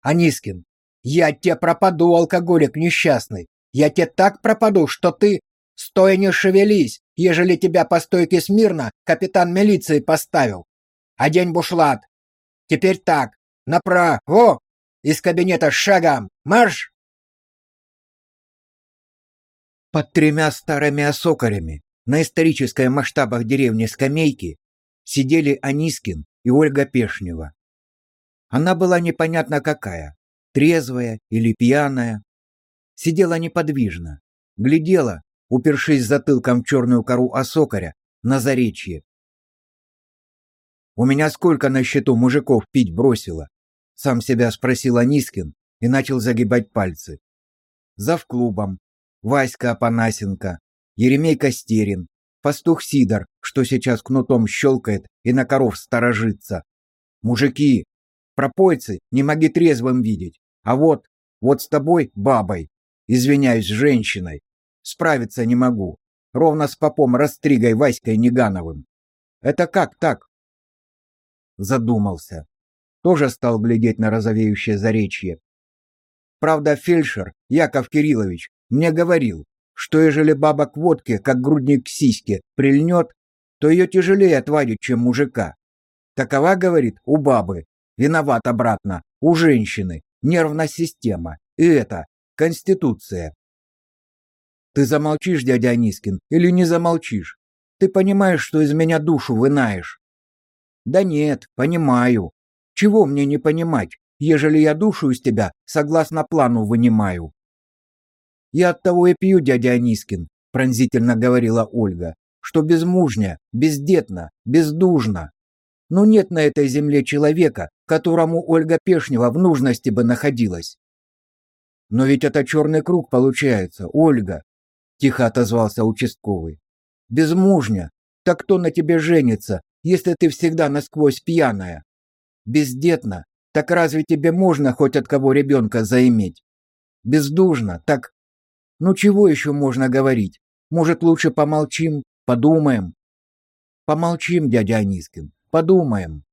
Анискин. Я тебе пропаду, алкоголик несчастный. Я тебе так пропаду, что ты... Стоя не шевелись, ежели тебя по стойке смирно капитан милиции поставил. Одень бушлат. Теперь так. Направо. Из кабинета шагом. Марш! Под тремя старыми осокарями на исторической масштабах деревни Скамейки сидели Анискин и Ольга Пешнева. Она была непонятно какая, трезвая или пьяная. Сидела неподвижно, глядела, упершись затылком в черную кору осокаря, на заречье. «У меня сколько на счету мужиков пить бросило?» — сам себя спросил Анискин и начал загибать пальцы. Зав клубом, Васька Апанасенко, Еремей Костерин, пастух Сидор, что сейчас кнутом щелкает и на коров сторожится. Мужики, пропойцы не моги трезвым видеть, а вот, вот с тобой, бабой, извиняюсь, женщиной, справиться не могу, ровно с попом Растригой Васькой Негановым. Это как так? Задумался. Тоже стал глядеть на розовеющее заречье. Правда, фельдшер Яков Кириллович мне говорил, что ежели баба к водке, как грудник к сиське, прильнет, то ее тяжелее отвадить, чем мужика. Такова, говорит, у бабы. Виноват обратно, у женщины, нервная система. И это, конституция. Ты замолчишь, дядя Анискин, или не замолчишь? Ты понимаешь, что из меня душу вынаешь? Да нет, понимаю. Чего мне не понимать, ежели я душу из тебя согласно плану вынимаю? Я от того и пью, дядя Анискин, пронзительно говорила Ольга, что безмужня, бездетна, бездужна. Но нет на этой земле человека, которому Ольга Пешнева в нужности бы находилась. Но ведь это черный круг получается, Ольга, тихо отозвался участковый. Безмужня. Так кто на тебе женится, если ты всегда насквозь пьяная? Бездетна. Так разве тебе можно хоть от кого ребенка заиметь? Бездужно. Так ну чего еще можно говорить? Может, лучше помолчим, подумаем? Помолчим, дядя Анискин, подумаем.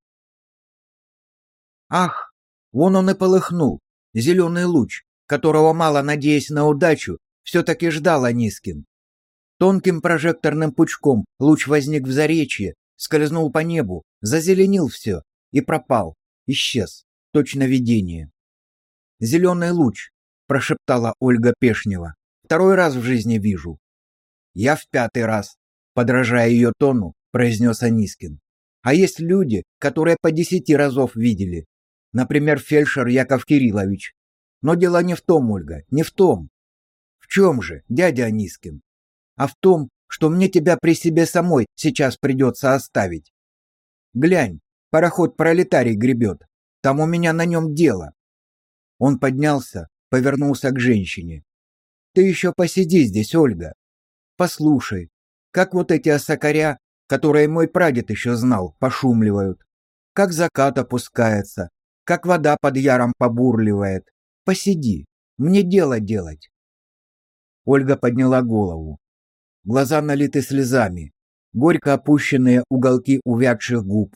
Ах, вон он и полыхнул, зеленый луч, которого, мало надеясь на удачу, все-таки ждал Анискин. Тонким прожекторным пучком луч возник в заречье, скользнул по небу, зазеленил все и пропал, исчез, точно видение. «Зеленый луч», — прошептала Ольга Пешнева. «Второй раз в жизни вижу». «Я в пятый раз», — подражая ее тону, произнес Анискин. «А есть люди, которые по десяти разов видели. Например, фельдшер Яков Кириллович. Но дело не в том, Ольга, не в том. В чем же, дядя Анискин? А в том, что мне тебя при себе самой сейчас придется оставить. Глянь, пароход пролетарий гребет. Там у меня на нем дело. Он поднялся, повернулся к женщине. Ты еще посиди здесь, Ольга. Послушай, как вот эти осокаря, которые мой прадед еще знал, пошумливают. Как закат опускается, как вода под яром побурливает. Посиди, мне дело делать. Ольга подняла голову. Глаза налиты слезами, горько опущенные уголки увядших губ.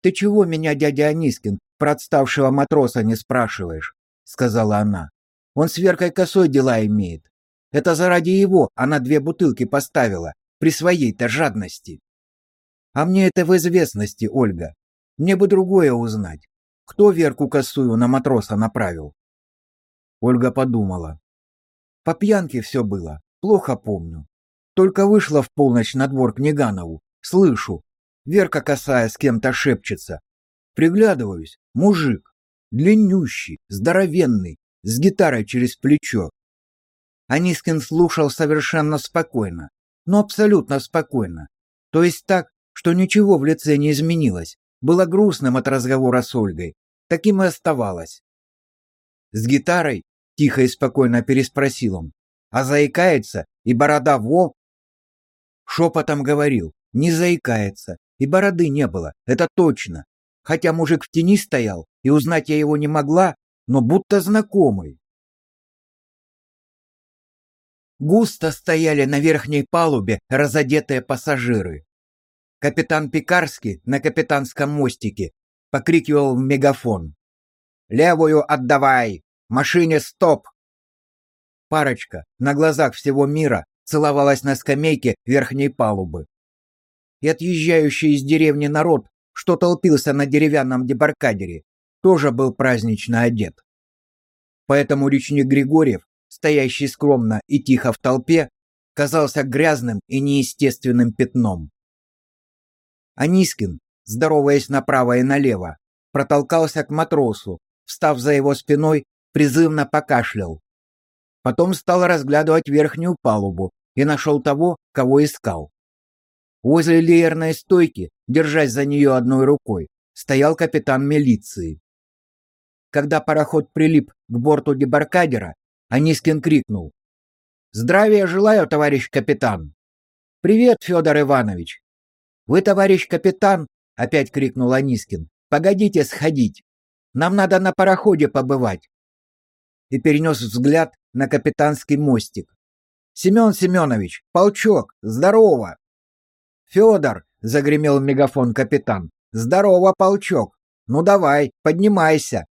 «Ты чего меня, дядя Анискин, про отставшего матроса не спрашиваешь?» — сказала она. «Он с Веркой косой дела имеет. Это заради его она две бутылки поставила, при своей-то жадности. А мне это в известности, Ольга. Мне бы другое узнать. Кто Верку косую на матроса направил?» Ольга подумала. По пьянке все было, плохо помню. Только вышла в полночь на двор к Неганову, слышу, Верка косая с кем-то шепчется. Приглядываюсь, мужик, длиннющий, здоровенный, с гитарой через плечо. Анискин слушал совершенно спокойно, но абсолютно спокойно. То есть так, что ничего в лице не изменилось. Было грустным от разговора с Ольгой. Таким и оставалось. С гитарой Тихо и спокойно переспросил он. А заикается и борода во... Шепотом говорил. Не заикается. И бороды не было, это точно. Хотя мужик в тени стоял, и узнать я его не могла, но будто знакомый. Густо стояли на верхней палубе разодетые пассажиры. Капитан Пекарский на капитанском мостике покрикивал в мегафон. «Левую отдавай! Машине стоп!» Парочка на глазах всего мира целовалась на скамейке верхней палубы. И отъезжающий из деревни народ, что толпился на деревянном дебаркадере, тоже был празднично одет. Поэтому речник Григорьев, стоящий скромно и тихо в толпе, казался грязным и неестественным пятном. Анискин, здороваясь направо и налево, протолкался к матросу, встав за его спиной призывно покашлял. Потом стал разглядывать верхнюю палубу и нашел того, кого искал. Возле леерной стойки, держась за нее одной рукой, стоял капитан милиции. Когда пароход прилип к борту дебаркадера, Анискин крикнул. «Здравия желаю, товарищ капитан!» «Привет, Федор Иванович!» «Вы, товарищ капитан!» — опять крикнул Анискин. «Погодите сходить! Нам надо на пароходе побывать!» И перенес взгляд на капитанский мостик. «Семен Семенович, полчок, здорово!» «Федор!» — загремел мегафон капитан. «Здорово, полчок! Ну давай, поднимайся!»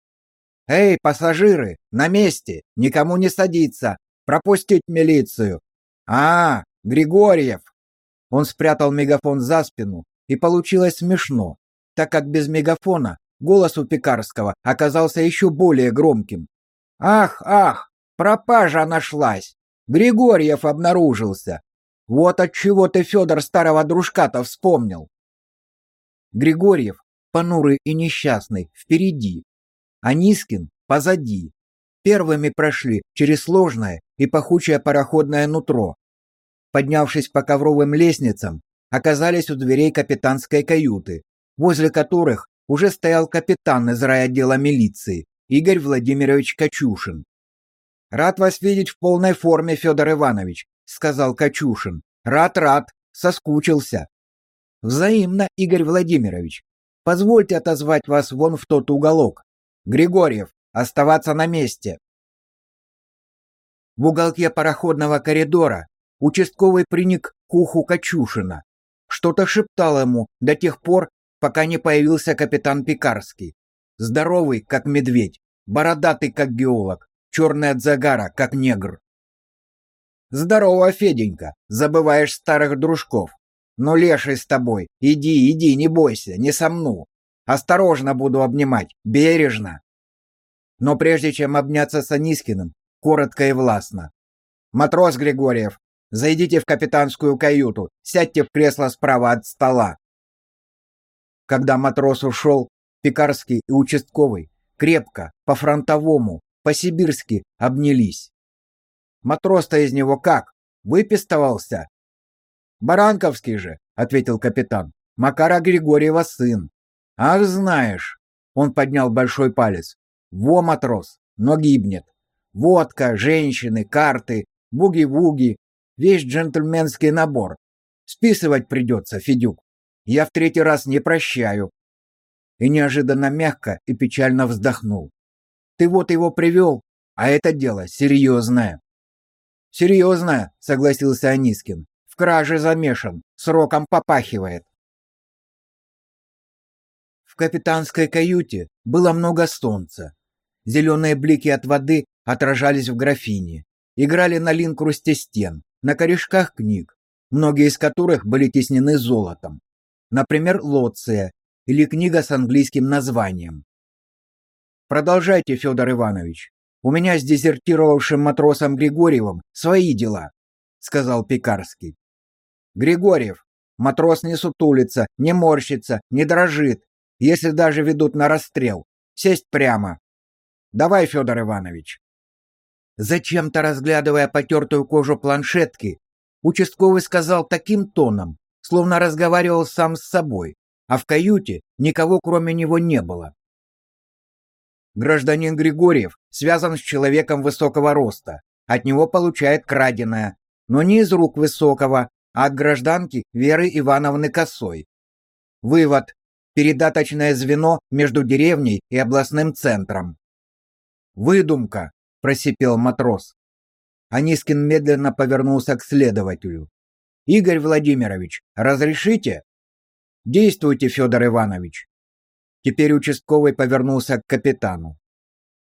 «Эй, пассажиры, на месте! Никому не садиться! Пропустить милицию!» «А, Григорьев!» Он спрятал мегафон за спину, и получилось смешно, так как без мегафона голос у Пекарского оказался еще более громким. «Ах, ах! Пропажа нашлась! Григорьев обнаружился! Вот от чего ты, Федор, старого дружка-то вспомнил!» Григорьев, понурый и несчастный, впереди, а Нискин позади. Первыми прошли через сложное и пахучее пароходное нутро. Поднявшись по ковровым лестницам, оказались у дверей капитанской каюты, возле которых уже стоял капитан из райотдела милиции Игорь Владимирович Качушин. «Рад вас видеть в полной форме, Федор Иванович», — сказал Качушин. «Рад, рад, соскучился». «Взаимно, Игорь Владимирович. Позвольте отозвать вас вон в тот уголок. Григорьев, оставаться на месте. В уголке пароходного коридора участковый приник к уху Качушина. Что-то шептал ему до тех пор, пока не появился капитан Пекарский. Здоровый, как медведь, бородатый, как геолог, черный от загара, как негр. «Здорово, Феденька, забываешь старых дружков. Ну, леший с тобой, иди, иди, не бойся, не сомну. Осторожно буду обнимать, бережно. Но прежде чем обняться с Анискиным, коротко и властно. Матрос Григорьев, зайдите в капитанскую каюту, сядьте в кресло справа от стола. Когда матрос ушел, Пекарский и участковый крепко, по-фронтовому, по-сибирски обнялись. Матрос-то из него как? Выпистовался? Баранковский же, ответил капитан. Макара Григорьева сын. Ах, знаешь, он поднял большой палец. Во, матрос, но гибнет. Водка, женщины, карты, буги-вуги, весь джентльменский набор. Списывать придется, Федюк. Я в третий раз не прощаю. И неожиданно мягко и печально вздохнул. Ты вот его привел, а это дело серьезное. Серьезное, согласился Анискин. В краже замешан, сроком попахивает. В капитанской каюте было много солнца. Зеленые блики от воды отражались в графине, играли на линкрусте стен, на корешках книг, многие из которых были теснены золотом. Например, Лоция или книга с английским названием. Продолжайте, Федор Иванович. У меня с дезертировавшим матросом Григорьевым свои дела, сказал Пекарский. Григорьев, матрос не сутулится, не морщится, не дрожит, если даже ведут на расстрел. Сесть прямо. Давай, Федор Иванович. Зачем-то разглядывая потертую кожу планшетки, участковый сказал таким тоном, словно разговаривал сам с собой, а в каюте никого кроме него не было. Гражданин Григорьев связан с человеком высокого роста. От него получает краденое, но не из рук высокого, а от гражданки Веры Ивановны Косой. Вывод передаточное звено между деревней и областным центром. «Выдумка!» – просипел матрос. Анискин медленно повернулся к следователю. «Игорь Владимирович, разрешите?» «Действуйте, Федор Иванович!» Теперь участковый повернулся к капитану.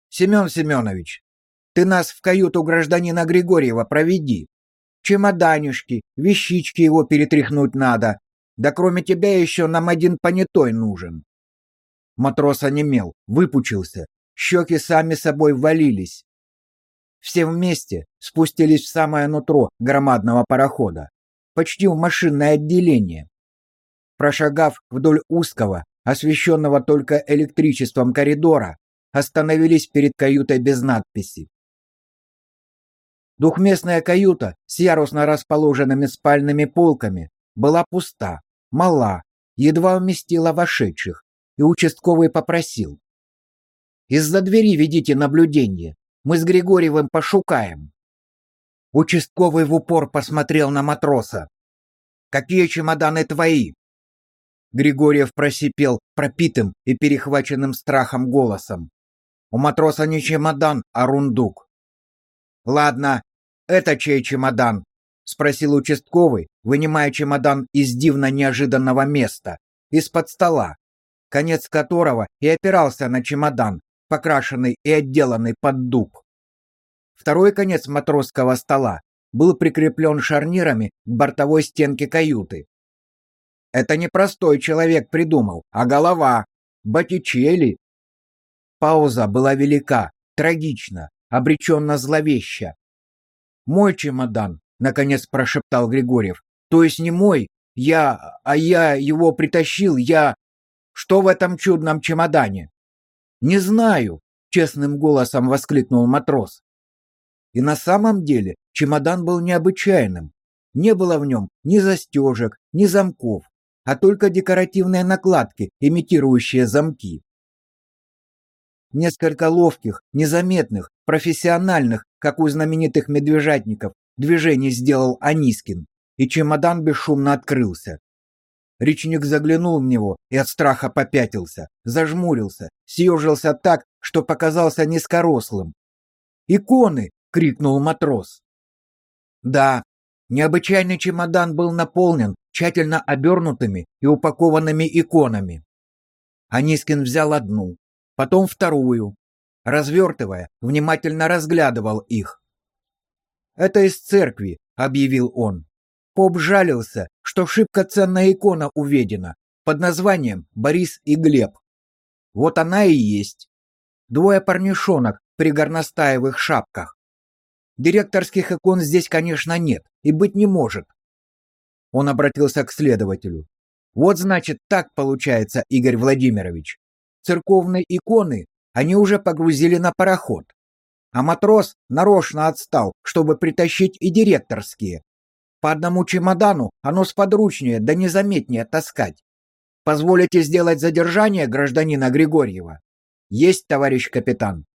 «Семен Семенович, ты нас в каюту гражданина Григорьева проведи. Чемоданишки, вещички его перетряхнуть надо, да кроме тебя еще нам один понятой нужен. Матрос онемел, выпучился, щеки сами собой ввалились. Все вместе спустились в самое нутро громадного парохода, почти в машинное отделение. Прошагав вдоль узкого, освещенного только электричеством коридора, остановились перед каютой без надписи. Двухместная каюта с ярусно расположенными спальными полками была пуста, мала, едва вместила вошедших, и участковый попросил. «Из-за двери ведите наблюдение, мы с Григорьевым пошукаем». Участковый в упор посмотрел на матроса. «Какие чемоданы твои?» Григорьев просипел пропитым и перехваченным страхом голосом. «У матроса не чемодан, а рундук». «Ладно, это чей чемодан?» — спросил участковый, вынимая чемодан из дивно неожиданного места, из-под стола, конец которого и опирался на чемодан, покрашенный и отделанный под дуб. Второй конец матросского стола был прикреплен шарнирами к бортовой стенке каюты. Это не простой человек придумал, а голова. Боттичелли. Пауза была велика, трагична, обреченно зловеща. «Мой чемодан», — наконец прошептал Григорьев. «То есть не мой, я, а я его притащил, я... Что в этом чудном чемодане?» «Не знаю», — честным голосом воскликнул матрос. И на самом деле чемодан был необычайным. Не было в нем ни застежек, ни замков, а только декоративные накладки, имитирующие замки. Несколько ловких, незаметных, профессиональных, как у знаменитых медвежатников, движений сделал Анискин, и чемодан бесшумно открылся. Речник заглянул в него и от страха попятился, зажмурился, съежился так, что показался низкорослым. «Иконы!» — крикнул матрос. Да, необычайный чемодан был наполнен тщательно обернутыми и упакованными иконами. Анискин взял одну, потом вторую, развертывая, внимательно разглядывал их. «Это из церкви», — объявил он. Поп жалился, что шибко ценная икона уведена, под названием «Борис и Глеб». Вот она и есть. Двое парнишонок при горностаевых шапках. Директорских икон здесь, конечно, нет и быть не может. Он обратился к следователю. Вот значит, так получается, Игорь Владимирович. Церковные иконы они уже погрузили на пароход. А матрос нарочно отстал, чтобы притащить и директорские. По одному чемодану оно сподручнее да незаметнее таскать. Позволите сделать задержание гражданина Григорьева? Есть, товарищ капитан.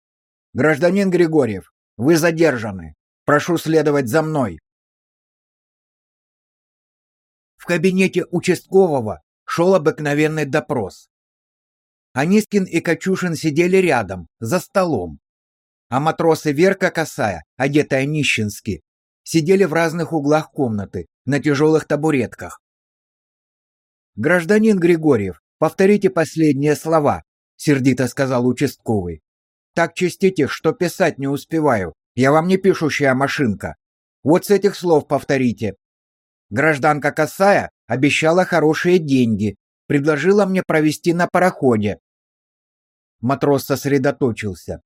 Гражданин Григорьев, вы задержаны. Прошу следовать за мной. В кабинете участкового шел обыкновенный допрос. Анискин и Качушин сидели рядом, за столом. А матросы Верка Косая, одетая нищенски, сидели в разных углах комнаты, на тяжелых табуретках. «Гражданин Григорьев, повторите последние слова», — сердито сказал участковый. Так чистите, что писать не успеваю. Я вам не пишущая машинка. Вот с этих слов повторите. Гражданка Косая обещала хорошие деньги, предложила мне провести на пароходе. Матрос сосредоточился.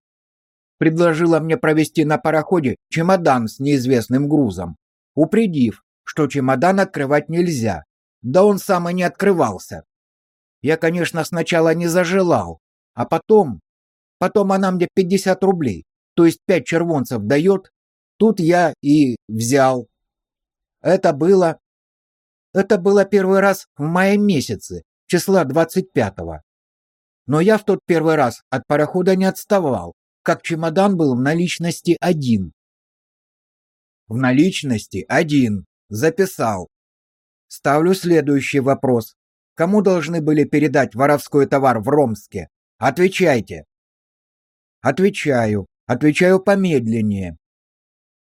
Предложила мне провести на пароходе чемодан с неизвестным грузом, упредив, что чемодан открывать нельзя. Да он сам и не открывался. Я, конечно, сначала не зажелал, а потом Потом она мне 50 рублей, то есть 5 червонцев дает. Тут я и взял. Это было... Это было первый раз в мае месяце, числа 25-го. Но я в тот первый раз от парохода не отставал, как чемодан был в наличности один. В наличности один. Записал. Ставлю следующий вопрос. Кому должны были передать воровской товар в Ромске? Отвечайте. Отвечаю, отвечаю помедленнее.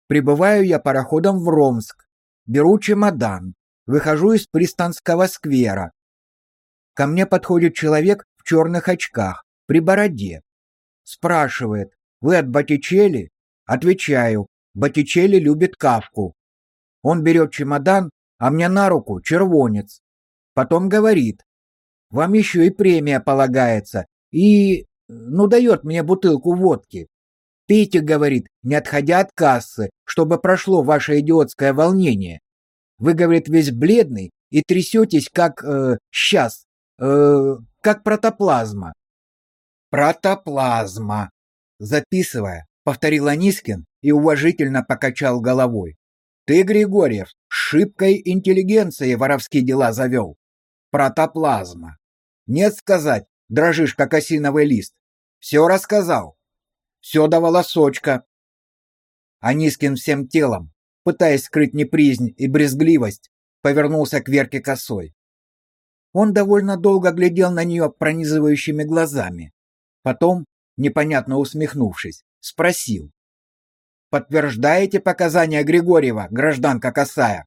Прибываю я пароходом в Ромск, беру чемодан, выхожу из пристанского сквера. Ко мне подходит человек в черных очках, при бороде. Спрашивает, вы от Боттичелли? Отвечаю, Боттичелли любит кавку. Он берет чемодан, а мне на руку червонец. Потом говорит, вам еще и премия полагается, и ну, дает мне бутылку водки. Пейте, говорит, не отходя от кассы, чтобы прошло ваше идиотское волнение. Вы, говорит, весь бледный и трясетесь, как, э, сейчас, э, как протоплазма. Протоплазма. Записывая, повторил Анискин и уважительно покачал головой. Ты, Григорьев, шибкой интеллигенцией воровские дела завел. Протоплазма. Нет сказать, дрожишь, как осиновый лист. Все рассказал. Все до волосочка. Анискин всем телом, пытаясь скрыть неприязнь и брезгливость, повернулся к Верке косой. Он довольно долго глядел на нее пронизывающими глазами. Потом, непонятно усмехнувшись, спросил. «Подтверждаете показания Григорьева, гражданка Косая?»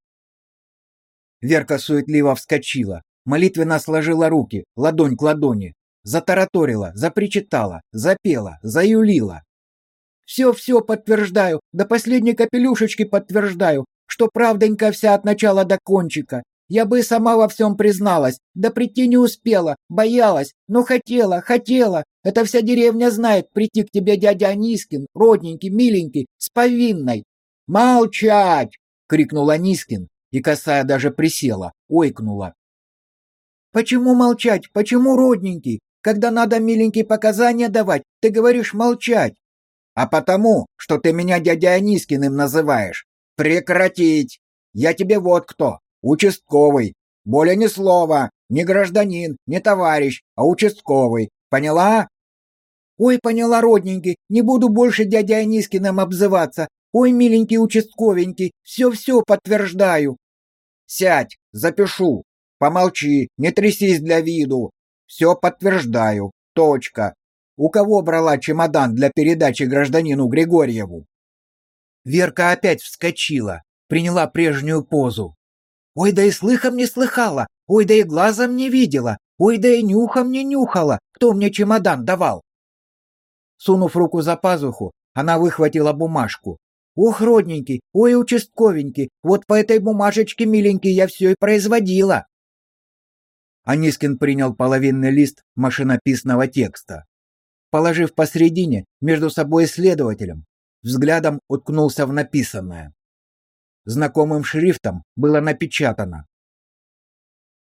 Верка суетливо вскочила, молитвенно сложила руки, ладонь к ладони, затараторила, запричитала, запела, заюлила. «Все-все подтверждаю, до последней капелюшечки подтверждаю, что правденька вся от начала до кончика. Я бы сама во всем призналась, да прийти не успела, боялась, но хотела, хотела. Это вся деревня знает, прийти к тебе дядя Анискин, родненький, миленький, с повинной. «Молчать!» — крикнул Анискин, и косая даже присела, ойкнула. «Почему молчать? Почему родненький? Когда надо миленькие показания давать, ты говоришь молчать. А потому, что ты меня дядя Анискиным называешь. Прекратить! Я тебе вот кто, участковый. Более ни слова, не гражданин, не товарищ, а участковый. Поняла? Ой, поняла, родненький, не буду больше дядя Анискиным обзываться. Ой, миленький участковенький, все-все подтверждаю. Сядь, запишу. Помолчи, не трясись для виду. Все подтверждаю. Точка. У кого брала чемодан для передачи гражданину Григорьеву? Верка опять вскочила, приняла прежнюю позу. Ой, да и слыхом не слыхала, ой, да и глазом не видела, ой, да и нюхом не нюхала, кто мне чемодан давал. Сунув руку за пазуху, она выхватила бумажку. Ох, родненький, ой, участковенький, вот по этой бумажечке, миленький, я все и производила. Анискин принял половинный лист машинописного текста. Положив посредине, между собой и следователем, взглядом уткнулся в написанное знакомым шрифтом было напечатано.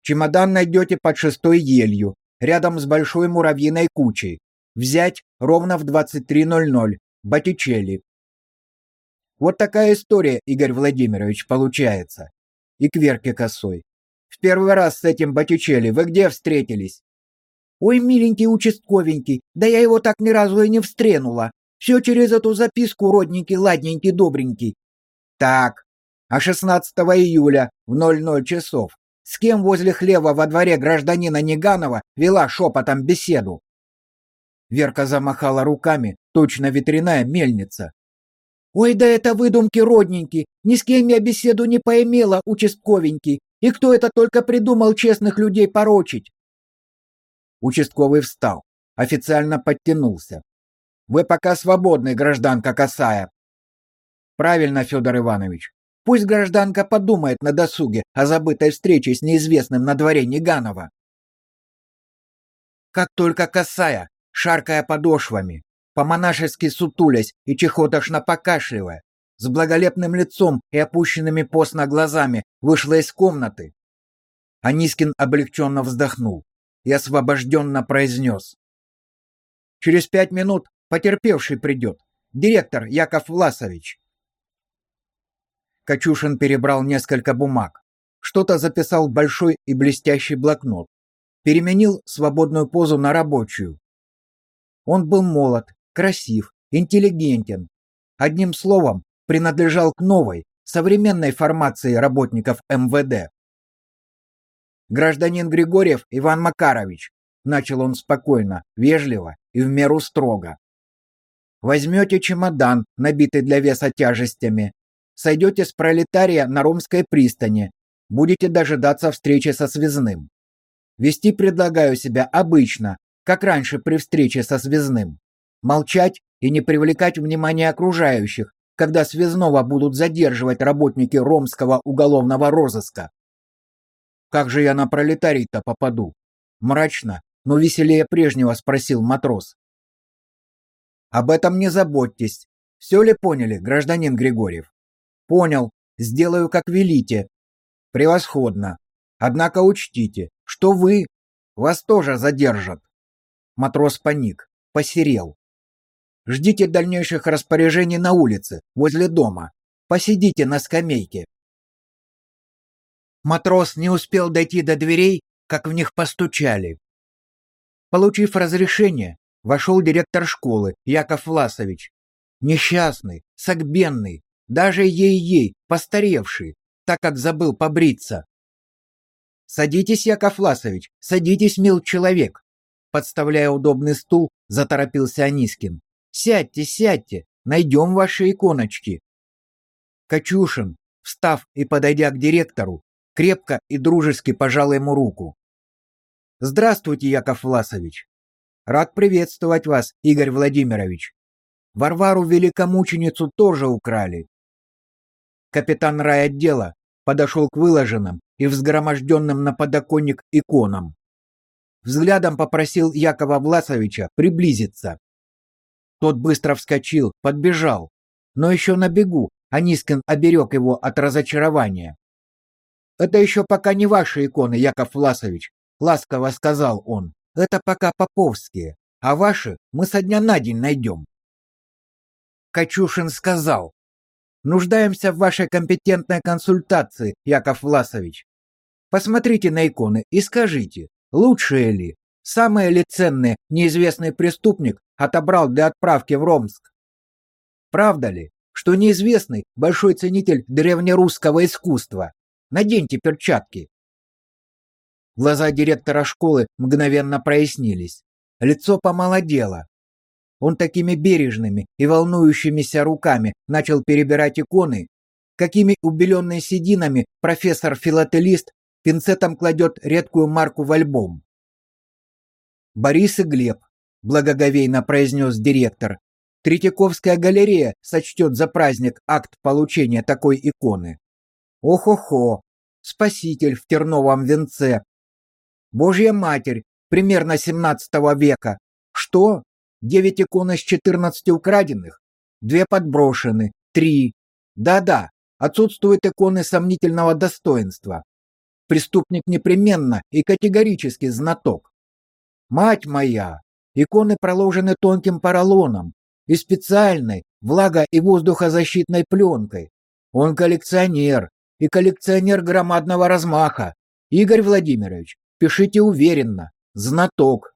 Чемодан найдете под шестой елью, рядом с большой муравьиной кучей. Взять ровно в 23.00. Боттичелли. Вот такая история, Игорь Владимирович, получается. И к Верке косой. В первый раз с этим Боттичелли вы где встретились? Ой, миленький участковенький, да я его так ни разу и не встренула. Все через эту записку, родненький, ладненький, добренький. Так, а 16 июля в 00 часов с кем возле хлева во дворе гражданина Неганова вела шепотом беседу. Верка замахала руками, точно ветряная мельница. «Ой, да это выдумки родненькие, ни с кем я беседу не поимела, участковенький, и кто это только придумал честных людей порочить?» Участковый встал, официально подтянулся. «Вы пока свободны, гражданка Косая». «Правильно, Федор Иванович. Пусть гражданка подумает на досуге о забытой встрече с неизвестным на дворе Неганова. Как только косая, шаркая подошвами, по-монашески сутулясь и чехотошно покашливая, с благолепным лицом и опущенными постно глазами вышла из комнаты. Анискин облегченно вздохнул и освобожденно произнес. «Через пять минут потерпевший придет, директор Яков Власович». Качушин перебрал несколько бумаг. Что-то записал в большой и блестящий блокнот. Переменил свободную позу на рабочую. Он был молод, красив, интеллигентен. Одним словом, принадлежал к новой, современной формации работников МВД. «Гражданин Григорьев Иван Макарович», — начал он спокойно, вежливо и в меру строго. «Возьмете чемодан, набитый для веса тяжестями, Сойдете с пролетария на Ромской пристани. Будете дожидаться встречи со связным. Вести предлагаю себя обычно, как раньше при встрече со связным. Молчать и не привлекать внимания окружающих, когда связного будут задерживать работники Ромского уголовного розыска. Как же я на пролетарий-то попаду? Мрачно, но веселее прежнего спросил матрос. Об этом не заботьтесь. Все ли поняли, гражданин Григорьев? Понял. Сделаю, как велите. Превосходно. Однако учтите, что вы... Вас тоже задержат. Матрос паник, посерел. Ждите дальнейших распоряжений на улице, возле дома. Посидите на скамейке. Матрос не успел дойти до дверей, как в них постучали. Получив разрешение, вошел директор школы Яков Власович. Несчастный, согбенный, даже ей-ей, постаревший, так как забыл побриться. «Садитесь, Яков Власович, садитесь, мил человек!» Подставляя удобный стул, заторопился Анискин. «Сядьте, сядьте, найдем ваши иконочки!» Качушин, встав и подойдя к директору, крепко и дружески пожал ему руку. Здравствуйте, Яков Власович. Рад приветствовать вас, Игорь Владимирович. Варвару великомученицу тоже украли. Капитан райотдела подошел к выложенным и взгроможденным на подоконник иконам. Взглядом попросил Якова Власовича приблизиться. Тот быстро вскочил, подбежал, но еще на бегу Анискин оберег его от разочарования. «Это еще пока не ваши иконы, Яков Власович ласково сказал он. Это пока поповские, а ваши мы со дня на день найдем. Качушин сказал: "Нуждаемся в вашей компетентной консультации, Яков Власович. Посмотрите на иконы и скажите, лучшие ли, самые ли ценные неизвестный преступник отобрал для отправки в Ромск? Правда ли, что неизвестный большой ценитель древнерусского искусства? Наденьте перчатки. Глаза директора школы мгновенно прояснились. Лицо помолодело. Он такими бережными и волнующимися руками начал перебирать иконы, какими убеленные сединами профессор-филателист пинцетом кладет редкую марку в альбом. «Борис и Глеб», — благоговейно произнес директор, Третьяковская галерея сочтет за праздник акт получения такой иконы. Ох-охо, спаситель в терновом венце, Божья Матерь, примерно 17 века. Что? Девять икон из 14 украденных? Две подброшены, три. Да-да, отсутствуют иконы сомнительного достоинства. Преступник непременно и категорически знаток. Мать моя, иконы проложены тонким поролоном и специальной влага- и воздухозащитной пленкой. Он коллекционер, и коллекционер громадного размаха. Игорь Владимирович, Пишите уверенно. Знаток.